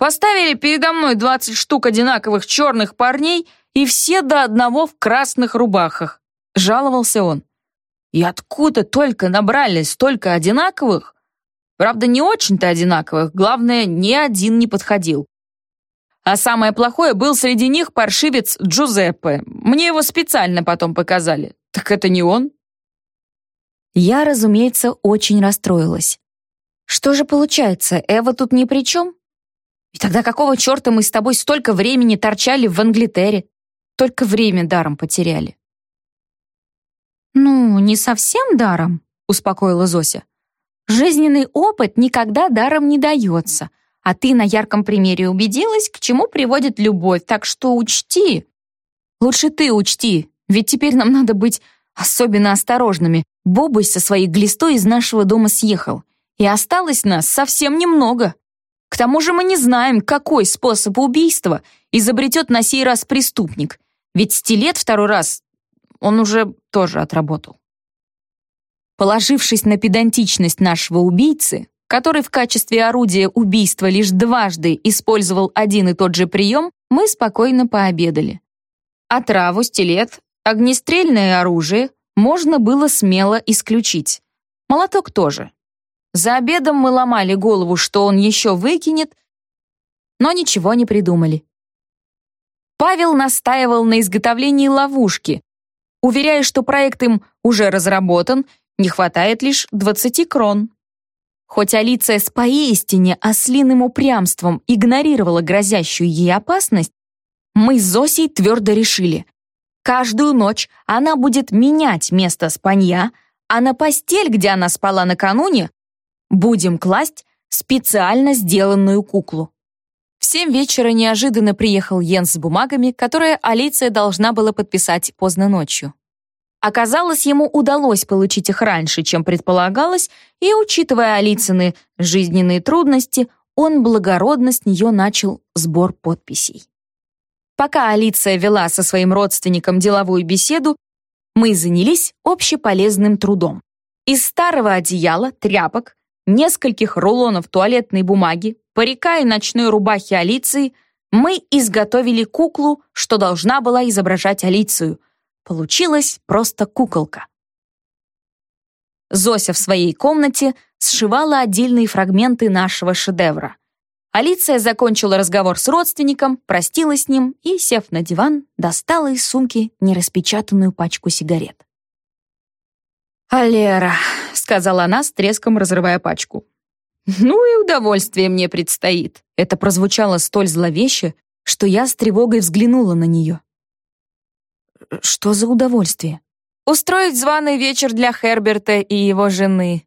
Поставили передо мной 20 штук одинаковых черных парней и все до одного в красных рубахах. Жаловался он. И откуда только набрали столько одинаковых? Правда, не очень-то одинаковых, главное, ни один не подходил. А самое плохое был среди них паршивец Джузеппе. Мне его специально потом показали. Так это не он? Я, разумеется, очень расстроилась. Что же получается, Эва тут ни при чем? И тогда какого черта мы с тобой столько времени торчали в Англитере? Только время даром потеряли. «Ну, не совсем даром», — успокоила Зося. «Жизненный опыт никогда даром не дается, а ты на ярком примере убедилась, к чему приводит любовь, так что учти». «Лучше ты учти, ведь теперь нам надо быть особенно осторожными. Бобуй со своей глистой из нашего дома съехал, и осталось нас совсем немного. К тому же мы не знаем, какой способ убийства изобретет на сей раз преступник, ведь стилет второй раз он уже тоже отработал. Положившись на педантичность нашего убийцы, который в качестве орудия убийства лишь дважды использовал один и тот же прием, мы спокойно пообедали. Отраву, стилет, огнестрельное оружие можно было смело исключить. Молоток тоже. За обедом мы ломали голову, что он еще выкинет, но ничего не придумали. Павел настаивал на изготовлении ловушки, Уверяя, что проект им уже разработан, не хватает лишь 20 крон. Хоть Алиция с поистине ослиным упрямством игнорировала грозящую ей опасность, мы с Зосей твердо решили. Каждую ночь она будет менять место спанья, а на постель, где она спала накануне, будем класть специально сделанную куклу. В семь вечера неожиданно приехал Йенс с бумагами, которые Алиция должна была подписать поздно ночью. Оказалось, ему удалось получить их раньше, чем предполагалось, и, учитывая Алицыны жизненные трудности, он благородно с нее начал сбор подписей. Пока Алиция вела со своим родственником деловую беседу, мы занялись общеполезным трудом. Из старого одеяла, тряпок, нескольких рулонов туалетной бумаги, парика и ночной рубахи Алиции мы изготовили куклу, что должна была изображать Алицию. Получилась просто куколка. Зося в своей комнате сшивала отдельные фрагменты нашего шедевра. Алиция закончила разговор с родственником, простилась с ним и, сев на диван, достала из сумки нераспечатанную пачку сигарет. «Алера», — сказала она с треском, разрывая пачку. «Ну и удовольствие мне предстоит». Это прозвучало столь зловеще, что я с тревогой взглянула на нее. «Что за удовольствие?» «Устроить званый вечер для Херберта и его жены»,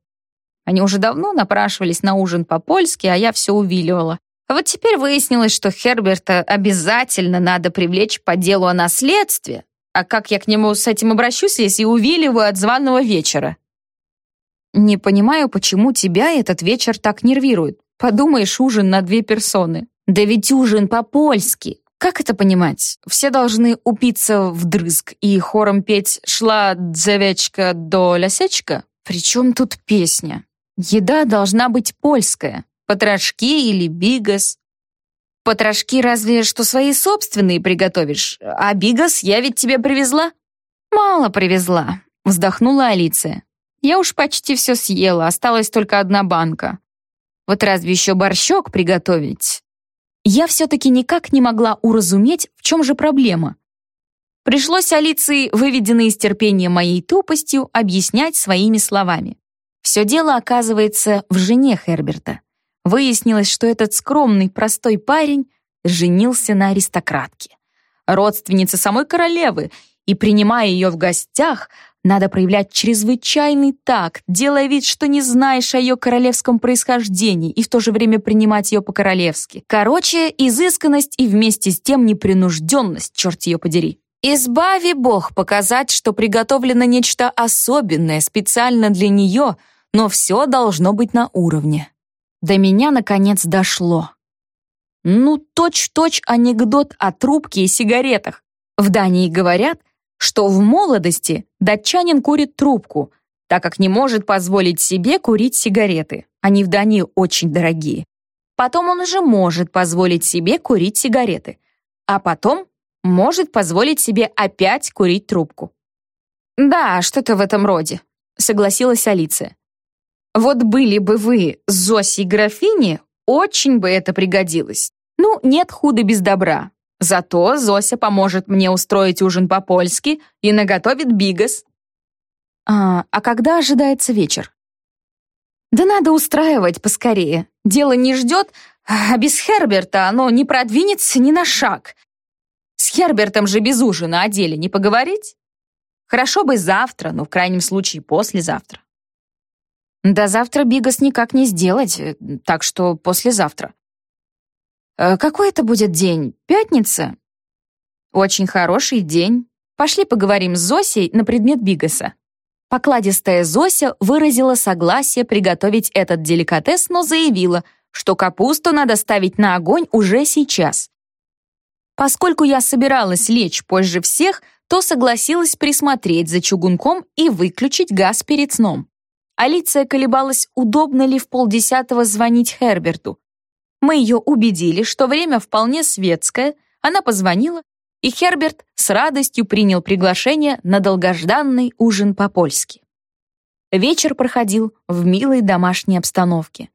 они уже давно напрашивались на ужин по-польски, а я все увиливала. А вот теперь выяснилось, что Херберта обязательно надо привлечь по делу о наследстве. А как я к нему с этим обращусь, если увиливаю от званого вечера? Не понимаю, почему тебя этот вечер так нервирует. Подумаешь, ужин на две персоны. Да ведь ужин по-польски. Как это понимать? Все должны упиться вдрызг и хором петь «Шла дзевечка до лясечка»? Причем тут песня? Еда должна быть польская. Потрошки или бигас. Потрошки разве что свои собственные приготовишь, а бигас я ведь тебе привезла. Мало привезла, вздохнула Алиция. Я уж почти все съела, осталась только одна банка. Вот разве еще борщок приготовить? Я все-таки никак не могла уразуметь, в чем же проблема. Пришлось Алиции, выведенной из терпения моей тупостью, объяснять своими словами. Все дело, оказывается, в жене Херберта. Выяснилось, что этот скромный, простой парень женился на аристократке. Родственнице самой королевы, и, принимая ее в гостях, надо проявлять чрезвычайный такт, делая вид, что не знаешь о ее королевском происхождении и в то же время принимать ее по-королевски. Короче, изысканность и вместе с тем непринужденность, черт ее подери. Избави Бог показать, что приготовлено нечто особенное специально для нее — но все должно быть на уровне. До меня, наконец, дошло. Ну, точь-точь анекдот о трубке и сигаретах. В Дании говорят, что в молодости датчанин курит трубку, так как не может позволить себе курить сигареты. Они в Дании очень дорогие. Потом он уже может позволить себе курить сигареты. А потом может позволить себе опять курить трубку. «Да, что-то в этом роде», — согласилась Алиция. Вот были бы вы Зосей графини, очень бы это пригодилось. Ну, нет худа без добра. Зато Зося поможет мне устроить ужин по-польски и наготовит бигас. А, а когда ожидается вечер? Да надо устраивать поскорее. Дело не ждет, а без Херберта оно не продвинется ни на шаг. С Хербертом же без ужина о деле не поговорить? Хорошо бы завтра, но в крайнем случае послезавтра. До завтра Бигас никак не сделать, э, так что послезавтра. Э, какой это будет день? Пятница? Очень хороший день. Пошли поговорим с Зосей на предмет Бигаса. Покладистая Зося выразила согласие приготовить этот деликатес, но заявила, что капусту надо ставить на огонь уже сейчас. Поскольку я собиралась лечь позже всех, то согласилась присмотреть за чугунком и выключить газ перед сном. Алиция колебалась, удобно ли в полдесятого звонить Херберту. Мы ее убедили, что время вполне светское, она позвонила, и Херберт с радостью принял приглашение на долгожданный ужин по-польски. Вечер проходил в милой домашней обстановке.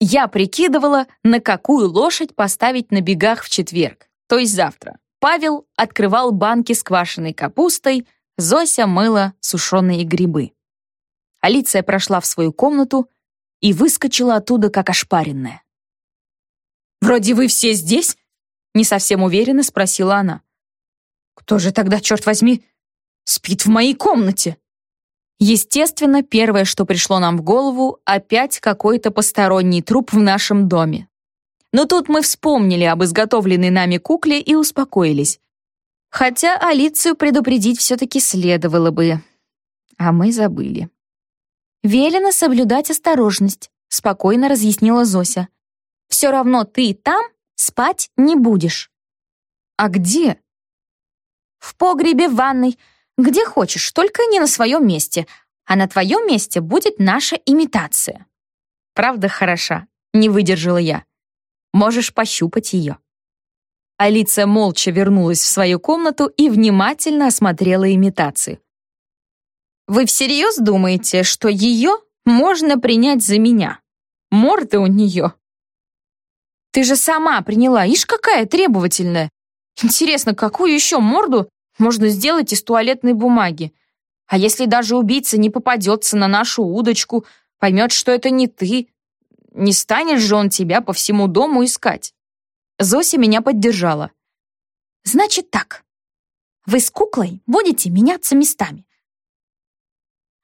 Я прикидывала, на какую лошадь поставить на бегах в четверг, то есть завтра. Павел открывал банки с квашеной капустой, Зося мыла сушеные грибы. Алиция прошла в свою комнату и выскочила оттуда, как ошпаренная. «Вроде вы все здесь?» — не совсем уверенно спросила она. «Кто же тогда, черт возьми, спит в моей комнате?» Естественно, первое, что пришло нам в голову, опять какой-то посторонний труп в нашем доме. Но тут мы вспомнили об изготовленной нами кукле и успокоились. Хотя Алицию предупредить все-таки следовало бы. А мы забыли. «Велено соблюдать осторожность», — спокойно разъяснила Зося. «Все равно ты там спать не будешь». «А где?» «В погребе, в ванной, где хочешь, только не на своем месте. а на твоем месте будет наша имитация. Правда хороша, не выдержала я. Можешь пощупать ее. Алиция молча вернулась в свою комнату и внимательно осмотрела имитацию. «Вы всерьез думаете, что ее можно принять за меня? Морда у нее!» «Ты же сама приняла, ишь какая требовательная! Интересно, какую еще морду можно сделать из туалетной бумаги? А если даже убийца не попадется на нашу удочку, поймет, что это не ты, не станет же он тебя по всему дому искать?» Зося меня поддержала. «Значит так. Вы с куклой будете меняться местами.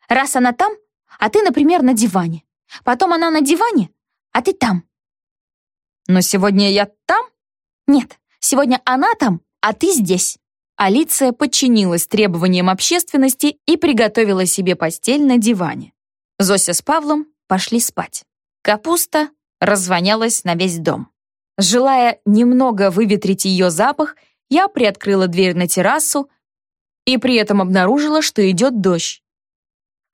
Раз она там, а ты, например, на диване. Потом она на диване, а ты там. Но сегодня я там? Нет, сегодня она там, а ты здесь. Алиция подчинилась требованиям общественности и приготовила себе постель на диване. Зося с Павлом пошли спать. Капуста развонялась на весь дом. Желая немного выветрить ее запах, я приоткрыла дверь на террасу и при этом обнаружила, что идет дождь.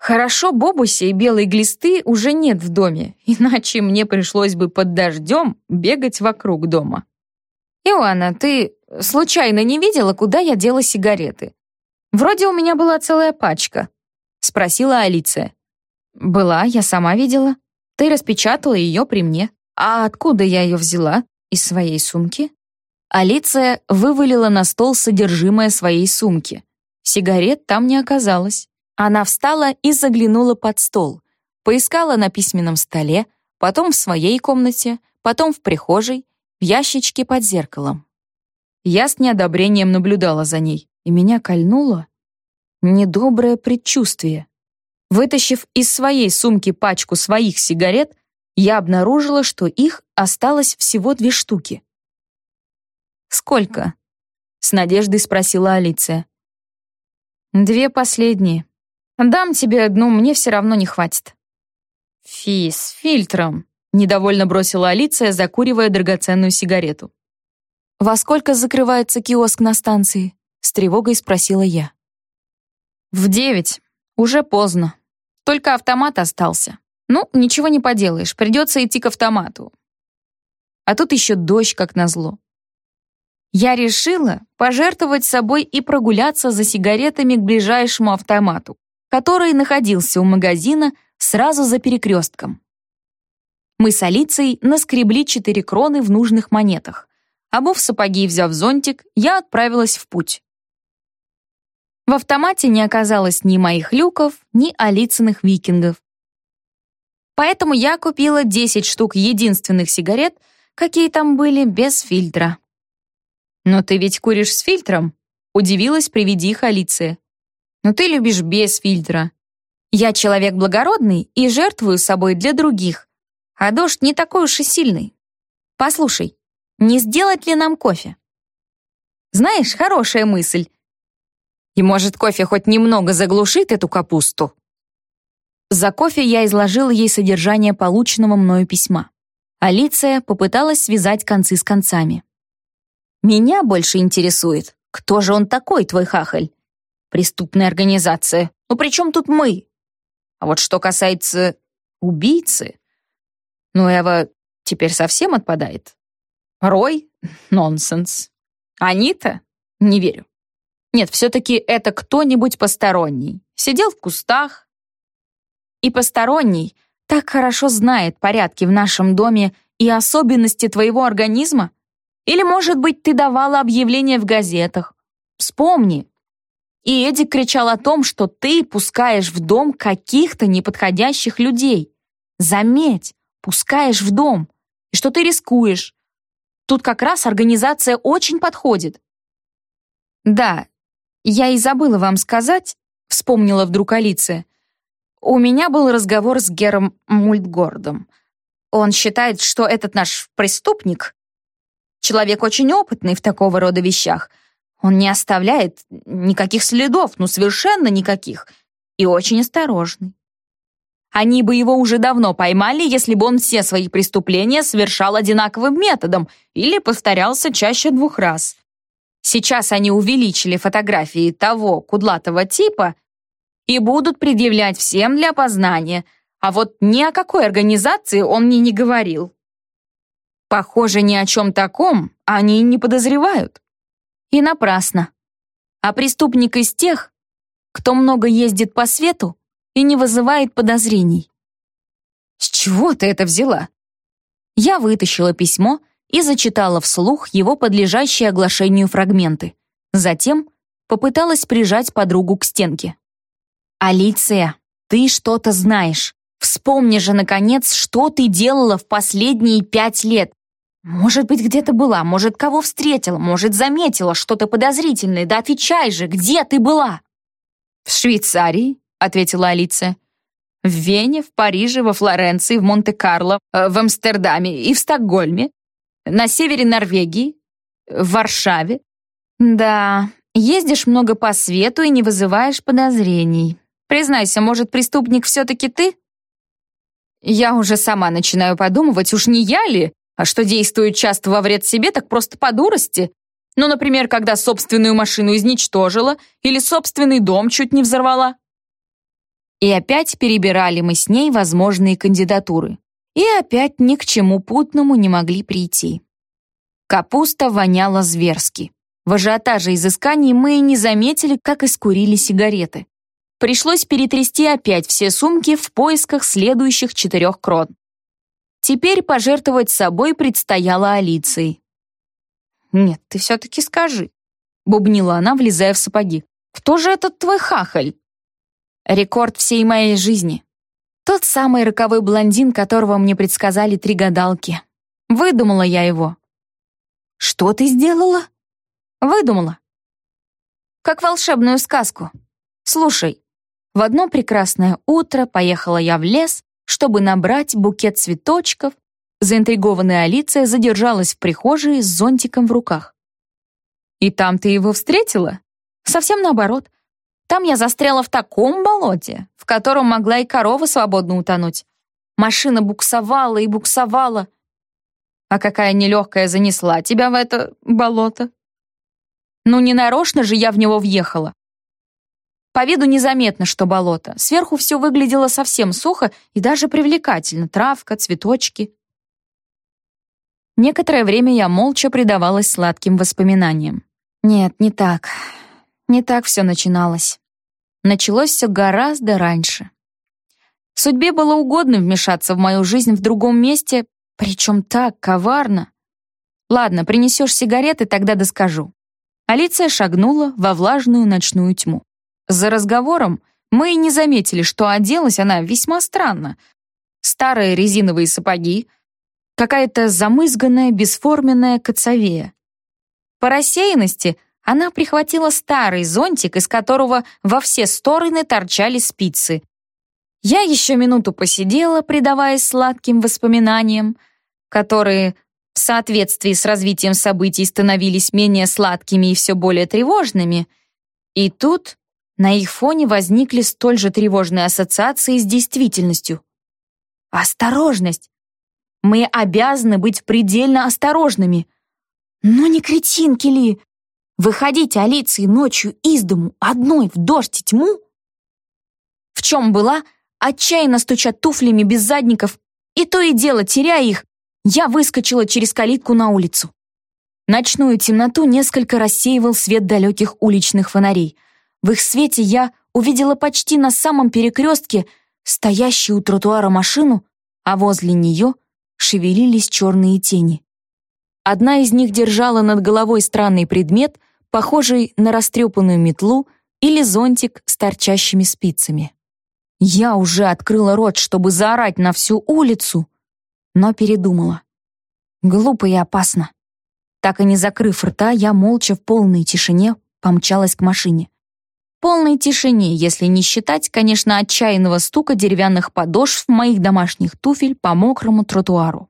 Хорошо Бобуси и белой глисты уже нет в доме, иначе мне пришлось бы под дождем бегать вокруг дома. «Иоанна, ты случайно не видела, куда я дела сигареты? Вроде у меня была целая пачка», — спросила Алиция. «Была, я сама видела. Ты распечатала ее при мне. А откуда я ее взяла? из своей сумки. Алиция вывалила на стол содержимое своей сумки. Сигарет там не оказалось. Она встала и заглянула под стол. Поискала на письменном столе, потом в своей комнате, потом в прихожей, в ящичке под зеркалом. Я с неодобрением наблюдала за ней, и меня кольнуло недоброе предчувствие. Вытащив из своей сумки пачку своих сигарет, я обнаружила, что их осталось всего две штуки. «Сколько?» — с надеждой спросила Алиция. «Две последние. Дам тебе одну, мне все равно не хватит». «Фи, с фильтром», — недовольно бросила Алиция, закуривая драгоценную сигарету. «Во сколько закрывается киоск на станции?» — с тревогой спросила я. «В девять. Уже поздно. Только автомат остался. Ну, ничего не поделаешь, придется идти к автомату. А тут еще дождь, как назло. Я решила пожертвовать собой и прогуляться за сигаретами к ближайшему автомату, который находился у магазина сразу за перекрестком. Мы с Алицей наскребли четыре кроны в нужных монетах. Обув сапоги и взяв зонтик, я отправилась в путь. В автомате не оказалось ни моих люков, ни Алицыных викингов. Поэтому я купила 10 штук единственных сигарет, какие там были, без фильтра. «Но ты ведь куришь с фильтром?» — удивилась при виде их Алиция. «Но ты любишь без фильтра. Я человек благородный и жертвую собой для других, а дождь не такой уж и сильный. Послушай, не сделать ли нам кофе?» «Знаешь, хорошая мысль. И может, кофе хоть немного заглушит эту капусту?» За кофе я изложила ей содержание полученного мною письма. Алиция попыталась связать концы с концами. «Меня больше интересует, кто же он такой, твой хахаль? Преступная организация. Ну при чем тут мы? А вот что касается убийцы, ну Эва теперь совсем отпадает. Рой? Нонсенс. Анита? Не верю. Нет, все-таки это кто-нибудь посторонний. Сидел в кустах, и посторонний так хорошо знает порядки в нашем доме и особенности твоего организма? Или, может быть, ты давала объявления в газетах? Вспомни. И Эдик кричал о том, что ты пускаешь в дом каких-то неподходящих людей. Заметь, пускаешь в дом, и что ты рискуешь. Тут как раз организация очень подходит. Да, я и забыла вам сказать, вспомнила вдруг Алиция, у меня был разговор с Гером Мультгордом. Он считает, что этот наш преступник — человек очень опытный в такого рода вещах. Он не оставляет никаких следов, ну совершенно никаких, и очень осторожный. Они бы его уже давно поймали, если бы он все свои преступления совершал одинаковым методом или повторялся чаще двух раз. Сейчас они увеличили фотографии того кудлатого типа и будут предъявлять всем для опознания. А вот ни о какой организации он мне не говорил. Похоже, ни о чем таком они не подозревают. И напрасно. А преступник из тех, кто много ездит по свету и не вызывает подозрений. С чего ты это взяла? Я вытащила письмо и зачитала вслух его подлежащие оглашению фрагменты. Затем попыталась прижать подругу к стенке. «Алиция, ты что-то знаешь. Вспомни же, наконец, что ты делала в последние пять лет. Может быть, где-то была, может, кого встретила, может, заметила что-то подозрительное. Да отвечай же, где ты была?» «В Швейцарии», — ответила Алиция. «В Вене, в Париже, во Флоренции, в Монте-Карло, э, в Амстердаме и в Стокгольме, на севере Норвегии, в Варшаве». «Да, ездишь много по свету и не вызываешь подозрений. Признайся, может, преступник все-таки ты?» «Я уже сама начинаю подумывать, уж не я ли, а что действует часто во вред себе, так просто по дурости. Ну, например, когда собственную машину изничтожила или собственный дом чуть не взорвала. И опять перебирали мы с ней возможные кандидатуры. И опять ни к чему путному не могли прийти. Капуста воняла зверски. В ажиотаже изысканий мы и не заметили, как искурили сигареты. Пришлось перетрясти опять все сумки в поисках следующих четырех крон. Теперь пожертвовать собой предстояло Алиции. «Нет, ты все-таки скажи», — бубнила она, влезая в сапоги. «Кто же этот твой хахаль?» «Рекорд всей моей жизни. Тот самый роковой блондин, которого мне предсказали три гадалки. Выдумала я его». «Что ты сделала?» «Выдумала. Как волшебную сказку. Слушай, в одно прекрасное утро поехала я в лес, чтобы набрать букет цветочков, заинтригованная Алиция задержалась в прихожей с зонтиком в руках. «И там ты его встретила?» «Совсем наоборот. Там я застряла в таком болоте, в котором могла и корова свободно утонуть. Машина буксовала и буксовала. А какая нелегкая занесла тебя в это болото?» «Ну, не нарочно же я в него въехала. По виду незаметно, что болото. Сверху все выглядело совсем сухо и даже привлекательно. Травка, цветочки. Некоторое время я молча предавалась сладким воспоминаниям. Нет, не так. Не так все начиналось. Началось все гораздо раньше. Судьбе было угодно вмешаться в мою жизнь в другом месте, причем так коварно. Ладно, принесешь сигареты, тогда доскажу. Алиция шагнула во влажную ночную тьму. За разговором мы и не заметили, что оделась она весьма странно. Старые резиновые сапоги, какая-то замызганная бесформенная коцовея. По рассеянности она прихватила старый зонтик, из которого во все стороны торчали спицы. Я еще минуту посидела, предаваясь сладким воспоминаниям, которые в соответствии с развитием событий становились менее сладкими и все более тревожными. И тут на их фоне возникли столь же тревожные ассоциации с действительностью. Осторожность! Мы обязаны быть предельно осторожными. Но не кретинки ли? Выходить Алиции ночью из дому одной в дождь и тьму? В чем была, отчаянно стуча туфлями без задников, и то и дело, теряя их, я выскочила через калитку на улицу. Ночную темноту несколько рассеивал свет далеких уличных фонарей — в их свете я увидела почти на самом перекрестке стоящую у тротуара машину, а возле нее шевелились черные тени. Одна из них держала над головой странный предмет, похожий на растрепанную метлу или зонтик с торчащими спицами. Я уже открыла рот, чтобы заорать на всю улицу, но передумала. Глупо и опасно. Так и не закрыв рта, я молча в полной тишине помчалась к машине полной тишине, если не считать, конечно, отчаянного стука деревянных подошв моих домашних туфель по мокрому тротуару.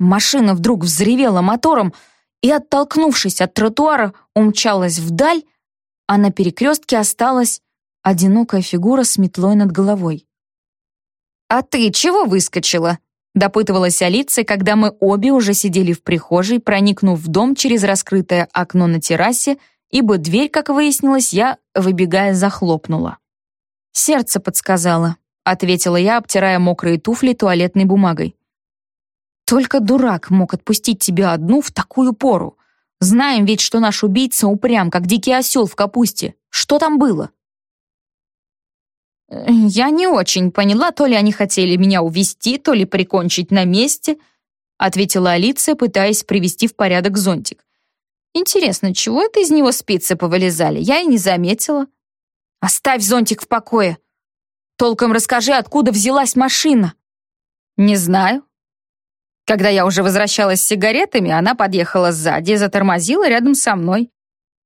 Машина вдруг взревела мотором и, оттолкнувшись от тротуара, умчалась вдаль, а на перекрестке осталась одинокая фигура с метлой над головой. «А ты чего выскочила?» — допытывалась Алиция, когда мы обе уже сидели в прихожей, проникнув в дом через раскрытое окно на террасе ибо дверь, как выяснилось, я, выбегая, захлопнула. «Сердце подсказало», — ответила я, обтирая мокрые туфли туалетной бумагой. «Только дурак мог отпустить тебя одну в такую пору. Знаем ведь, что наш убийца упрям, как дикий осел в капусте. Что там было?» «Я не очень поняла, то ли они хотели меня увести, то ли прикончить на месте», ответила Алиция, пытаясь привести в порядок зонтик. «Интересно, чего это из него спицы повылезали? Я и не заметила». «Оставь зонтик в покое. Толком расскажи, откуда взялась машина». «Не знаю». Когда я уже возвращалась с сигаретами, она подъехала сзади, затормозила рядом со мной.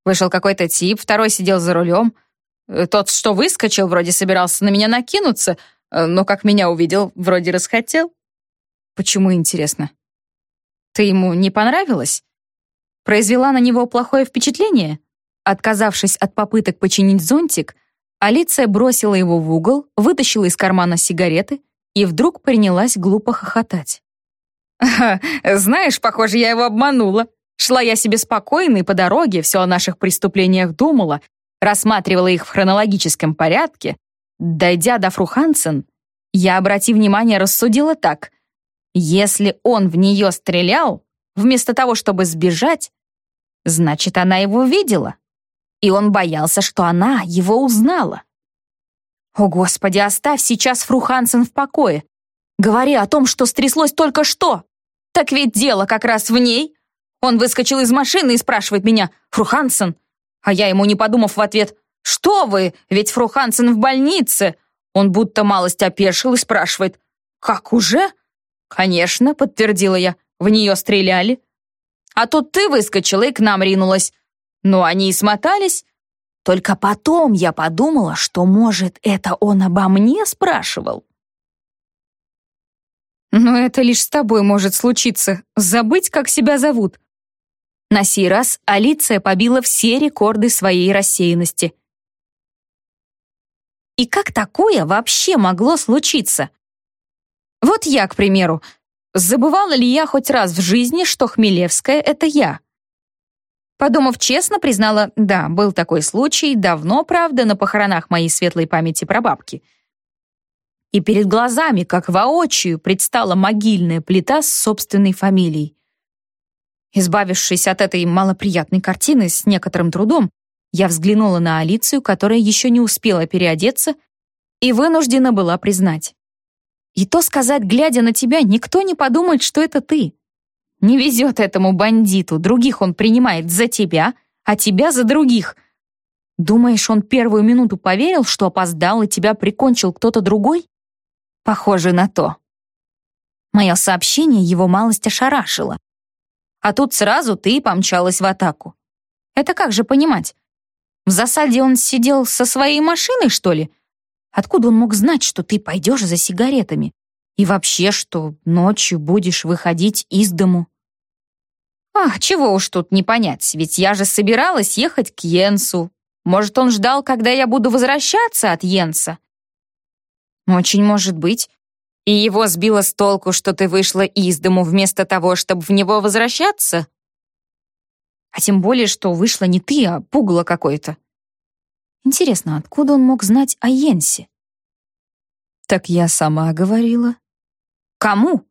Вышел какой-то тип, второй сидел за рулем — Э, тот, что выскочил, вроде собирался на меня накинуться, э, но как меня увидел, вроде расхотел. Почему, интересно? Ты ему не понравилась? Произвела на него плохое впечатление? Отказавшись от попыток починить зонтик, Алиция бросила его в угол, вытащила из кармана сигареты и вдруг принялась глупо хохотать. «Знаешь, похоже, я его обманула. Шла я себе спокойно и по дороге все о наших преступлениях думала, рассматривала их в хронологическом порядке, дойдя до Фру Хансен, я, обратив внимание, рассудила так. Если он в нее стрелял, вместо того, чтобы сбежать, значит, она его видела. И он боялся, что она его узнала. О, Господи, оставь сейчас Фру Хансен в покое. Говори о том, что стряслось только что. Так ведь дело как раз в ней. Он выскочил из машины и спрашивает меня, «Фру Хансен, а я ему, не подумав в ответ, «Что вы? Ведь фру Хансен в больнице!» Он будто малость опешил и спрашивает, «Как уже?» «Конечно», — подтвердила я, «в нее стреляли». «А тут ты выскочила и к нам ринулась». Ну, они и смотались. Только потом я подумала, что, может, это он обо мне спрашивал. «Но это лишь с тобой может случиться. Забыть, как себя зовут. На сей раз Алиция побила все рекорды своей рассеянности. И как такое вообще могло случиться? Вот я, к примеру, забывала ли я хоть раз в жизни, что Хмелевская — это я? Подумав честно, признала, да, был такой случай, давно, правда, на похоронах моей светлой памяти прабабки. И перед глазами, как воочию, предстала могильная плита с собственной фамилией. Избавившись от этой малоприятной картины с некоторым трудом, я взглянула на Алицию, которая еще не успела переодеться, и вынуждена была признать. И то сказать, глядя на тебя, никто не подумает, что это ты. Не везет этому бандиту, других он принимает за тебя, а тебя за других. Думаешь, он первую минуту поверил, что опоздал и тебя прикончил кто-то другой? Похоже на то. Мое сообщение его малость ошарашило. А тут сразу ты помчалась в атаку. Это как же понимать? В засаде он сидел со своей машиной, что ли? Откуда он мог знать, что ты пойдешь за сигаретами? И вообще, что ночью будешь выходить из дому? Ах, чего уж тут не понять, ведь я же собиралась ехать к Йенсу. Может, он ждал, когда я буду возвращаться от Йенса? Очень может быть. И его сбило с толку, что ты вышла из дому вместо того, чтобы в него возвращаться? А тем более, что вышла не ты, а пугало какое-то. Интересно, откуда он мог знать о Йенсе? Так я сама говорила. Кому?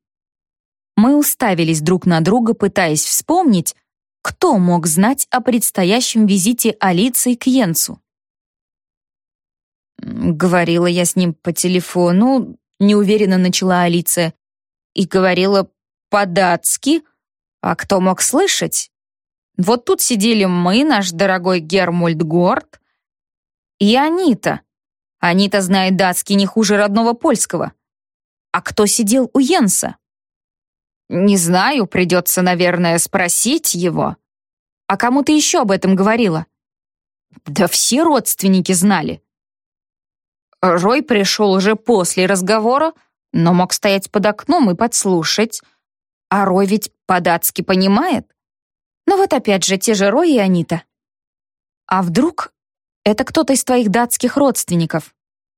Мы уставились друг на друга, пытаясь вспомнить, кто мог знать о предстоящем визите Алиции к Йенсу. Говорила я с ним по телефону, неуверенно начала Алиция. И говорила по-датски. А кто мог слышать? Вот тут сидели мы, наш дорогой Гермульд Горд, и Анита. Анита знает датский не хуже родного польского. А кто сидел у Йенса? Не знаю, придется, наверное, спросить его. А кому ты еще об этом говорила? Да все родственники знали. Рой пришел уже после разговора, но мог стоять под окном и подслушать. А Рой ведь по-датски понимает. Ну вот опять же, те же Рой и Анита. А вдруг это кто-то из твоих датских родственников?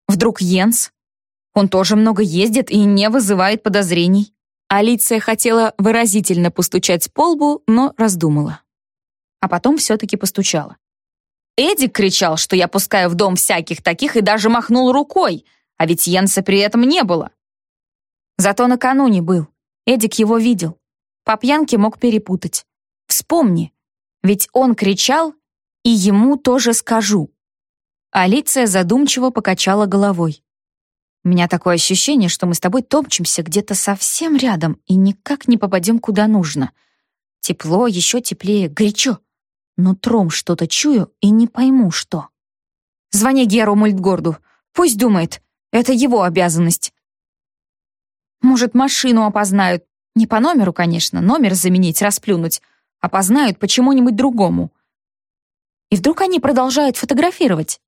Вдруг Йенс? Он тоже много ездит и не вызывает подозрений. Алиция хотела выразительно постучать по лбу, но раздумала. А потом все-таки постучала. Эдик кричал, что я пускаю в дом всяких таких и даже махнул рукой, а ведь Йенса при этом не было. Зато накануне был. Эдик его видел. По пьянке мог перепутать. Вспомни, ведь он кричал, и ему тоже скажу. Алиция задумчиво покачала головой. У меня такое ощущение, что мы с тобой топчемся где-то совсем рядом и никак не попадем куда нужно. Тепло, еще теплее, горячо. Нутром что-то чую и не пойму, что. Звони Геру Мультгорду. Пусть думает. Это его обязанность. Может, машину опознают. Не по номеру, конечно, номер заменить, расплюнуть. Опознают почему-нибудь другому. И вдруг они продолжают фотографировать.